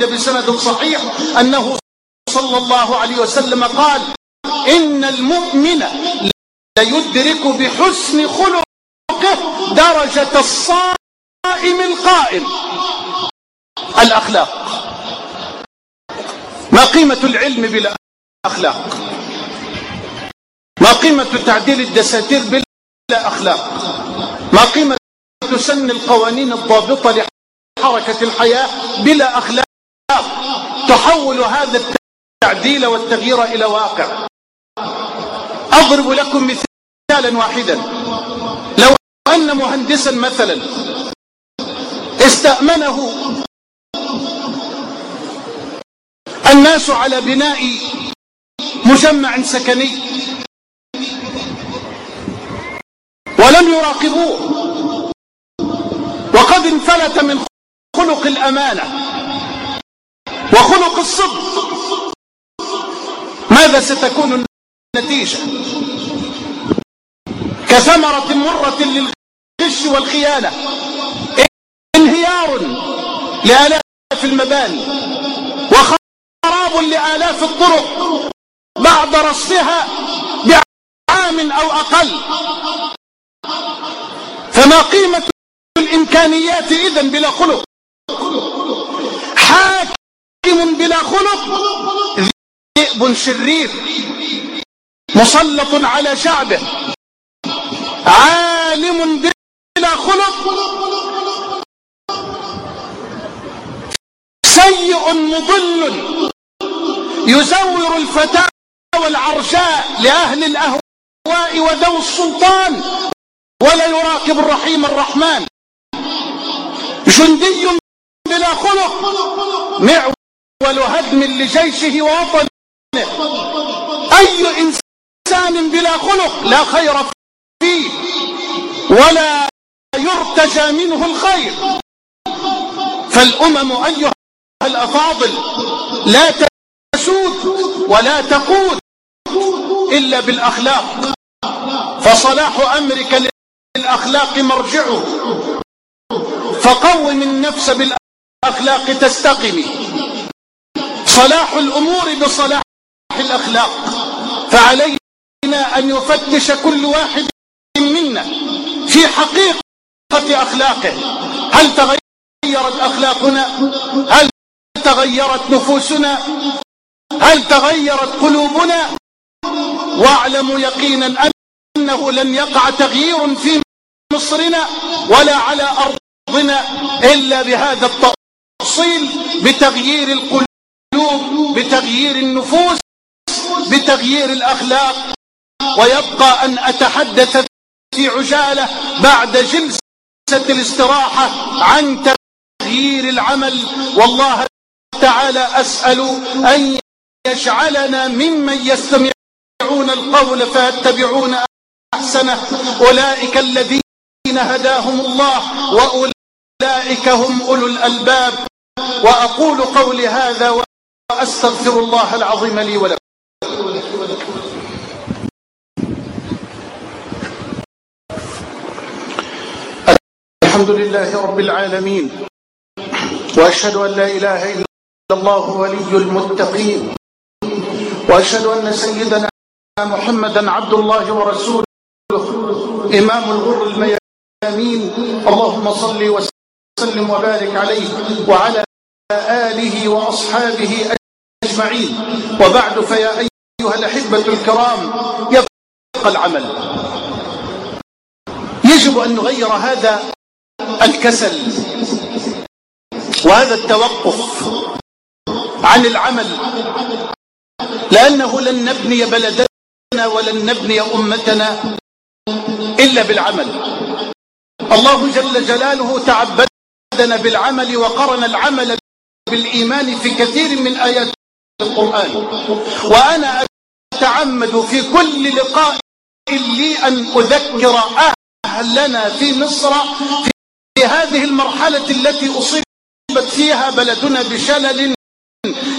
بسند صحيح أنه صلى الله عليه وسلم قال إن المؤمن ليدرك بحسن خلقه درجة الصائم القائم. الأخلاق. ما قيمة العلم بلا أخلاق ما قيمة تعديل الدساتير بلا أخلاق ما قيمة سن القوانين الضابطة لحركة الحياة بلا أخلاق تحول هذا التعديل والتغيير إلى واقع. أضرب لكم مثالا واحدا. لو أن مهندسا مثلا استأمنه الناس على بناء مجمع سكني ولم يراقبوه وقد انفلت من خلق الأمانة. وخلق الصدق ماذا ستكون النتيجة؟ كثمرة مرة للغش والخيانة. انهيار لآلاف المباني. وخراب لآلاف الطرق. بعد رصفها بعام أو أقل. فما قيمة الإمكانيات إذن بلا خلق؟ حاكم بلا خلق ذئب شرير مسلط على شعبه عالم بلا خلق. سيء مضل يزور الفتاة والعرشاء لأهل الأهواء وذوي السلطان ولا يراقب الرحيم الرحمن. جندي بلا خلق معول هدم لجيشه ووطنه. أي إنسان بلا خلق لا خير فيه ولا يرتجى منه الخير. فالأمم أيها الأفاضل لا تسود ولا تقود إلا بالأخلاق. فصلاح أمرك للأخلاق مرجعه. فقوم النفس بالأخلاق تستقمي صلاح الأمور بصلاح الأخلاق. فعلينا أن يفتش كل واحد منا في حقيقة أخلاقه. هل تغيرت أخلاقنا؟ هل تغيرت نفوسنا؟ هل تغيرت قلوبنا؟ واعلموا يقينا أنه لن يقع تغيير في مصرنا ولا على أرضنا إلا بهذا التأصيل بتغيير القلوب. بتغيير النفوس بتغيير الأخلاق ويبقى أن أتحدث في عجالة بعد جلسة الاستراحة عن تغيير العمل. والله تعالى أسأل أن يجعلنا ممن يستمعون القول فيتبعون أحسنه. أولئك الذين هداهم الله وأولئك هم أولو الألباب. وأقول قولي هذا وأستغفر الله العظيم لي ولكم. الحمد لله رب العالمين وأشهد أن لا إله إلا الله ولي المتقين وأشهد أن سيدنا محمدا عبد الله ورسوله إمام الغر الميامين. اللهم صل وسلم وبارك عليه وعلى آله وأصحابه أجمعين. وبعد فيا أيها الأحبة الكرام يبقى العمل. يجب أن نغير هذا الكسل وهذا التوقف عن العمل لأنه لن نبني بلدنا ولن نبني أمتنا إلا بالعمل. الله جل جلاله تعبدنا بالعمل وقرن العمل بالإيمان في كثير من آيات القرآن. وأنا أتعمد في كل لقاء لي أن أذكر أهلنا في مصر في هذه المرحلة التي أصيبت فيها بلدنا بشلل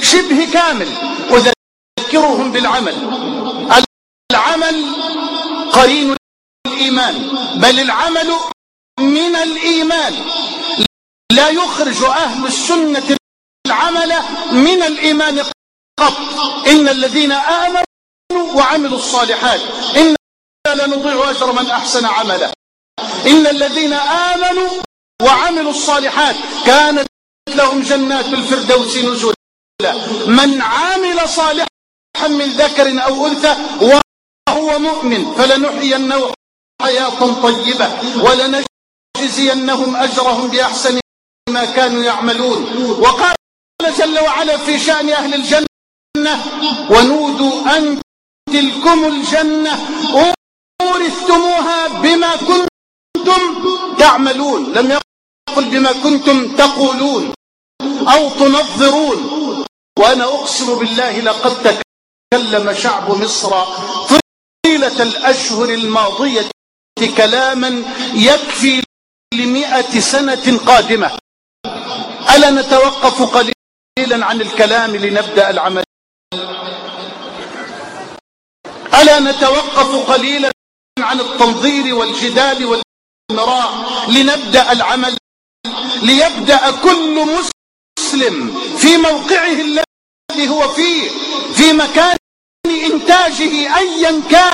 شبه كامل. أذكرهم بالعمل. العمل قرين الإيمان بل العمل من الإيمان. لا يخرج أهل السنة العمل من الإيمان. قط. إن الذين آمنوا وعملوا الصالحات إن لا نضيع أجر من أحسن عملا إن الذين آمنوا وعملوا الصالحات كانت لهم جنات الفردوس نزلا. من عمل صالحا من ذكر أو أنثى وهو مؤمن فلنحيينه حياة طيبة ولنجزينهم أجرهم بأحسن ما كانوا يعملون. وقال جل وعلا في شأن أهل الجنة ونودوا أن تلكم الجنة. أورثتموها بما كنتم تعملون. لم يقل بما كنتم تقولون أو تنظرون. وأنا أقسم بالله لقد تكلم شعب مصر طيلة الأشهر الماضية كلاما يكفي لمئة سنة قادمة. ألا نتوقف قليلا عن الكلام لنبدأ العمل؟ ألا نتوقف قليلا عن التنظير والجدال والمراء لنبدأ العمل ليبدأ كل مسلم في موقعه الذي هو فيه في مكان إنتاجه أيا كان.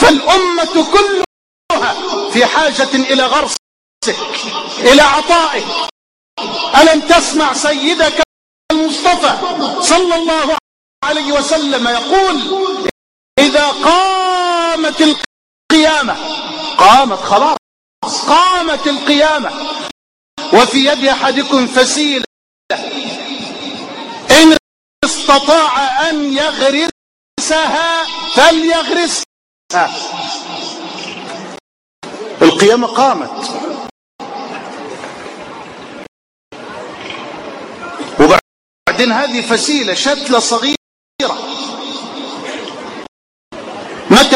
فالأمة كلها في حاجة إلى غرسك إلى عطائك. ألم تسمع سيدك المصطفى صلى الله عليه وسلم يقول إذا قامت القيامة قامت خلاص قامت القيامة وفي يد أحدكم فسيلة إن استطاع أن يغرسها فليغرسها. القيامة قامت. وبعدين هذه فسيلة شتلة صغيرة.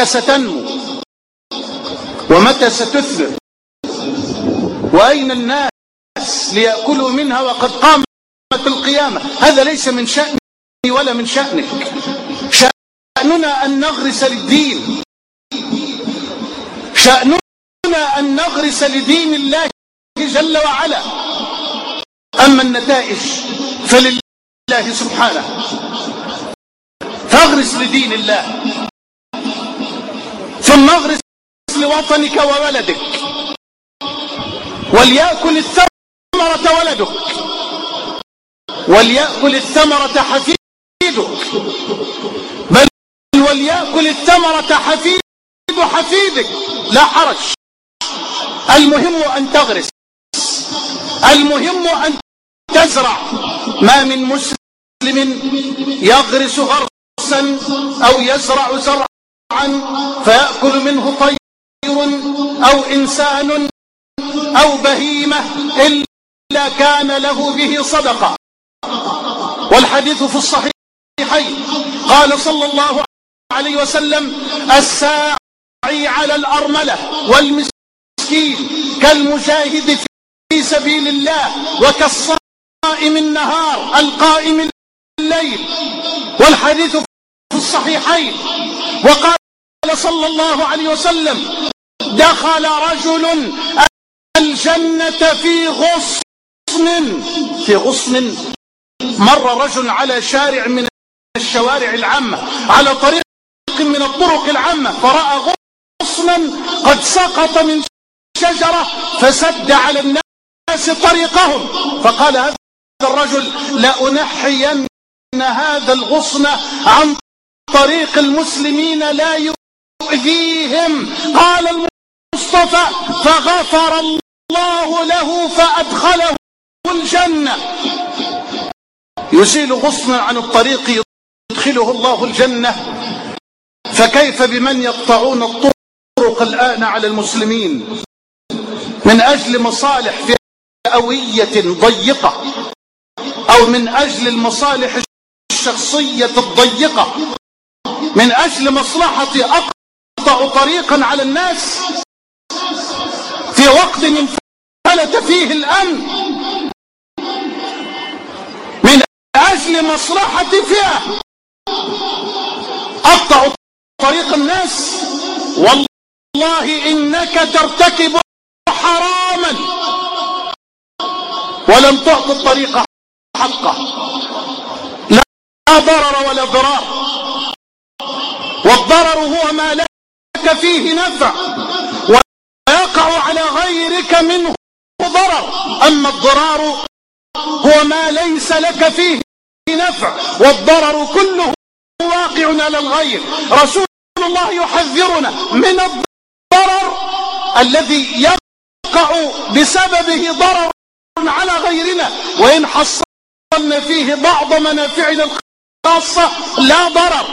ستنمو؟ ومتى ستثمر؟ وأين الناس ليأكلوا منها وقد قامت القيامة؟ هذا ليس من شأني ولا من شأنك. شأننا أن نغرس للدين. شأننا أن نغرس لدين الله جل وعلا. أما النتائج فلله سبحانه. فاغرس لدين الله. ثم اغرس لوطنك وولدك. وليأكل الثمرة ولدك. وليأكل الثمرة حفيدك. بل وليأكل الثمرة حفيد حفيدك. لا حرج. المهم أن تغرس. المهم أن تزرع. ما من مسلم يغرس غرسا أو يزرع زرعا. فيأكل منه طير أو إنسان أو بهيمة إلا كان له به صدقة. والحديث في الصحيحين. قال صلى الله عليه وسلم الساعي على الأرملة والمسكين كالمجاهد في سبيل الله وكالصائم النهار القائم الليل. والحديث في الصحيحين. وقال صلى الله عليه وسلم دخل رجل الجنة في غصن في غصن مر رجل على شارع من الشوارع العامة على طريق من الطرق العامة فرأى غصنا قد سقط من شجرة فسد على الناس طريقهم فقال هذا الرجل لأنحين هذا الغصن عن طريق المسلمين لا يؤذيهم. قال المصطفى فغفر الله له فأدخله الجنة. يزيل غصنا عن الطريق يدخله الله الجنة. فكيف بمن يقطعون الطرق الآن على المسلمين؟ من أجل مصالح فئوية ضيقة أو من أجل المصالح الشخصية الضيقة. من أجل مصلحة أقطع طريقا على الناس في وقت انفلت فيه الأمن من أجل مصلحة فئة. أقطع طريق الناس. والله إنك ترتكب حراما. ولم تعط الطريق حقه. لا ضرر ولا ضرار. والضرر هو ما فيه نفع. ويقع على غيرك منه ضرر. أما الضرار هو ما ليس لك فيه نفع. والضرر كله واقع على الغير. رسول الله يحذرنا من الضرر الذي يقع بسببه ضرر على غيرنا. وإن حصلنا فيه بعض منافعنا الخاصة لا ضرر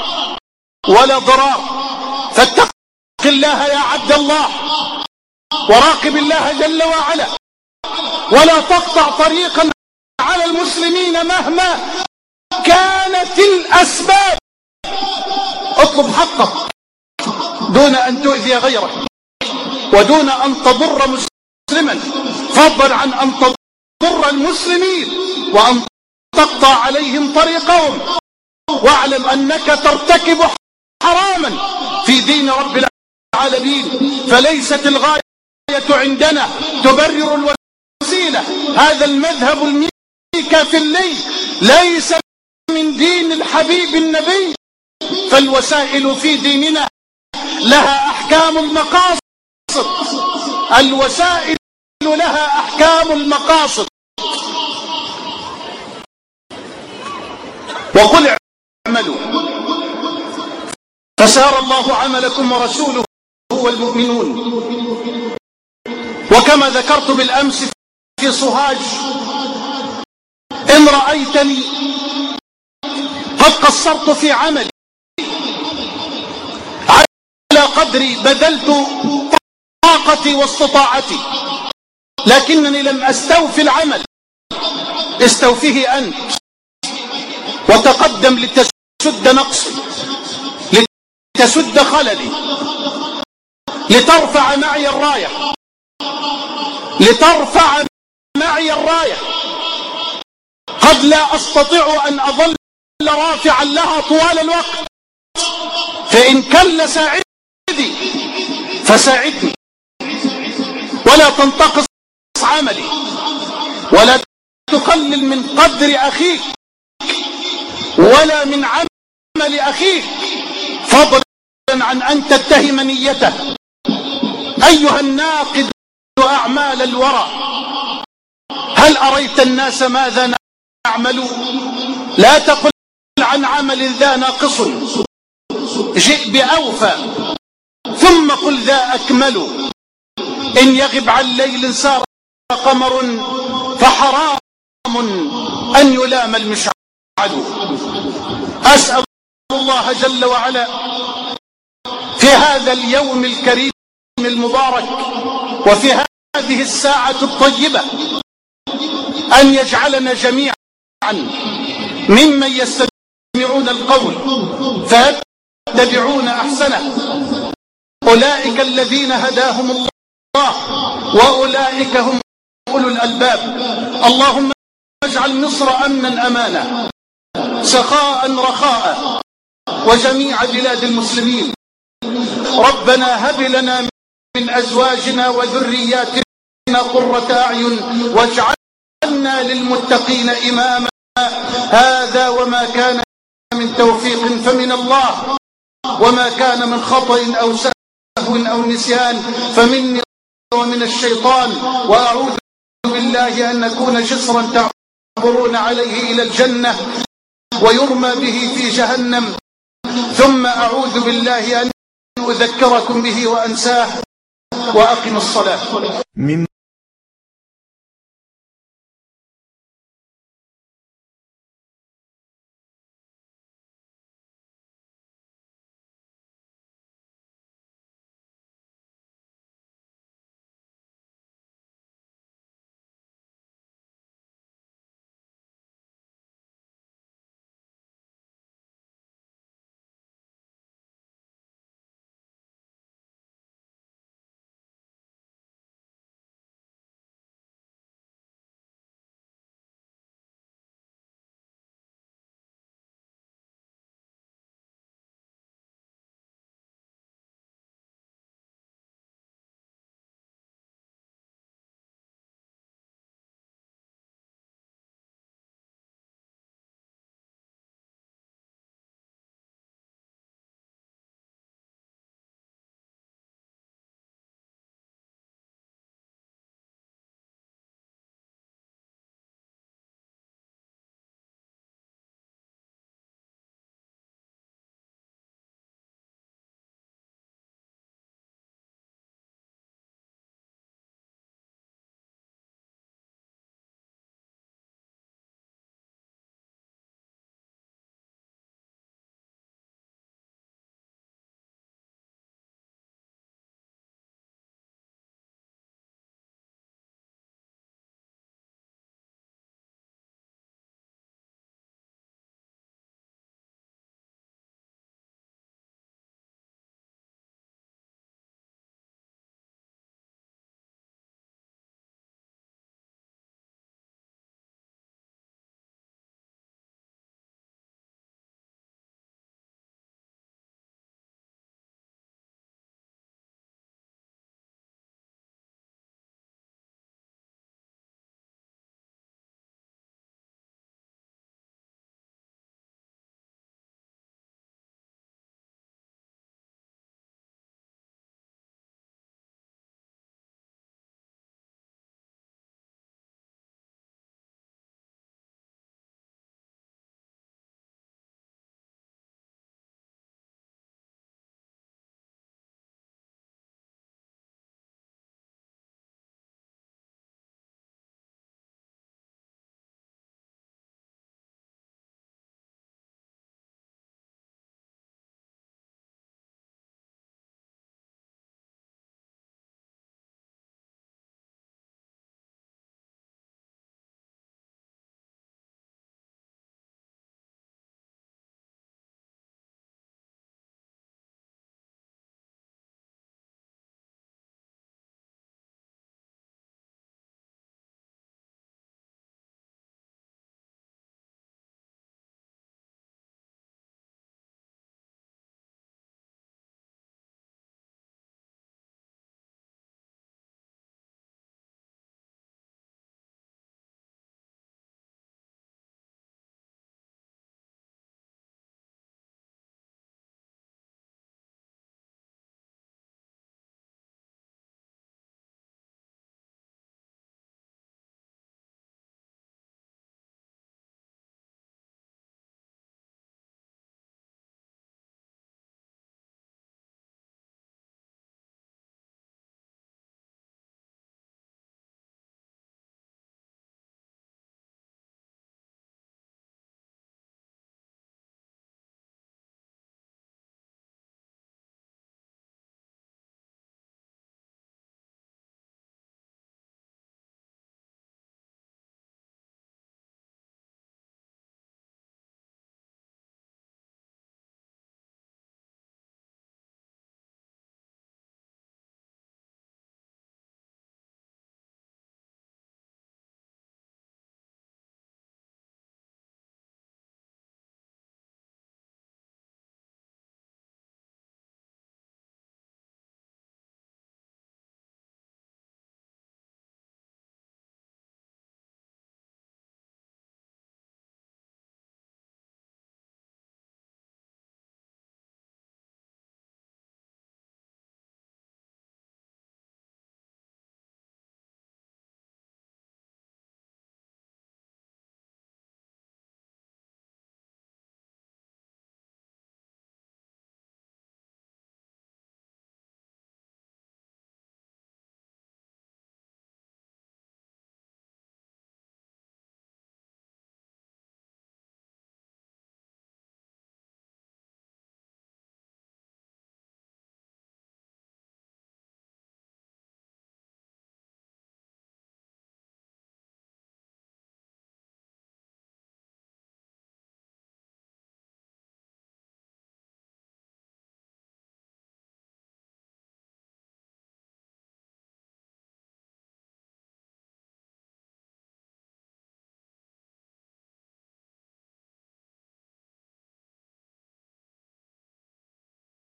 ولا ضرار. فاتق الله يا عبد الله وراقب الله جل وعلا. ولا تقطع طريقا على المسلمين مهما كانت الأسباب. اطلب حقك دون أن تؤذي غيرك ودون أن تضر مسلما. فضلا عن أن تضر المسلمين وأن تقطع عليهم طريقهم. واعلم أنك ترتكب حراما في دين رب العالمين. فليست الغاية عندنا. تبرر الوسيلة. هذا المذهب الميكافلي ليس من دين الحبيب النبي. فالوسائل في ديننا لها أحكام المقاصد. الوسائل لها أحكام المقاصد. وقل اعملوا. فسار الله عملكم ورسوله. والمؤمنون وكما ذكرت بالأمس في صهاج إن رأيتني قد قصرت في عملي. على قدري بذلت طاقتي واستطاعتي لكنني لم أستوفي العمل. استوفيه أنت. وتقدم لتسد نقصي لتسد خللي. لترفع معي الراية. لترفع معي الراية. قد لا أستطيع أن أظل رافعا لها طوال الوقت. فإن كل ساعدي فساعدني. ولا تنتقص عملي. ولا تقلل من قدر أخيك. ولا من عمل أخيك. فضلا عن أن تتهم نيته أيها الناقد أعمال الورى. هل أريت الناس ماذا نعمل؟ لا تقل عن عمل ذا ناقص. جئ بأوفى ثم قل ذا أكمل. إن يغب عن ليل سار قمر فحرام أن يلام المشعل. أسأل الله جل وعلا في هذا اليوم الكريم المبارك وفي هذه الساعة الطيبة أن يجعلنا جميعا ممن يستمعون القول فيتبعون أحسنه. أولئك الذين هداهم الله وأولئك هم أولو الألباب. اللهم اجعل مصر أمنا أمانا سخاء رخاء وجميع بلاد المسلمين. ربنا هب لنا من أزواجنا وذرياتنا قرة أعين واجعلنا للمتقين إماما. هذا وما كان من توفيق فمن الله وما كان من خطأ أو سهو أو نسيان فمني ومن الشيطان. وأعوذ بالله أن نكون جسرا تعبرون عليه إلى الجنة ويرمى به في جهنم. ثم أعوذ بالله أن أذكركم به وأنساه. وأقم الصلاة.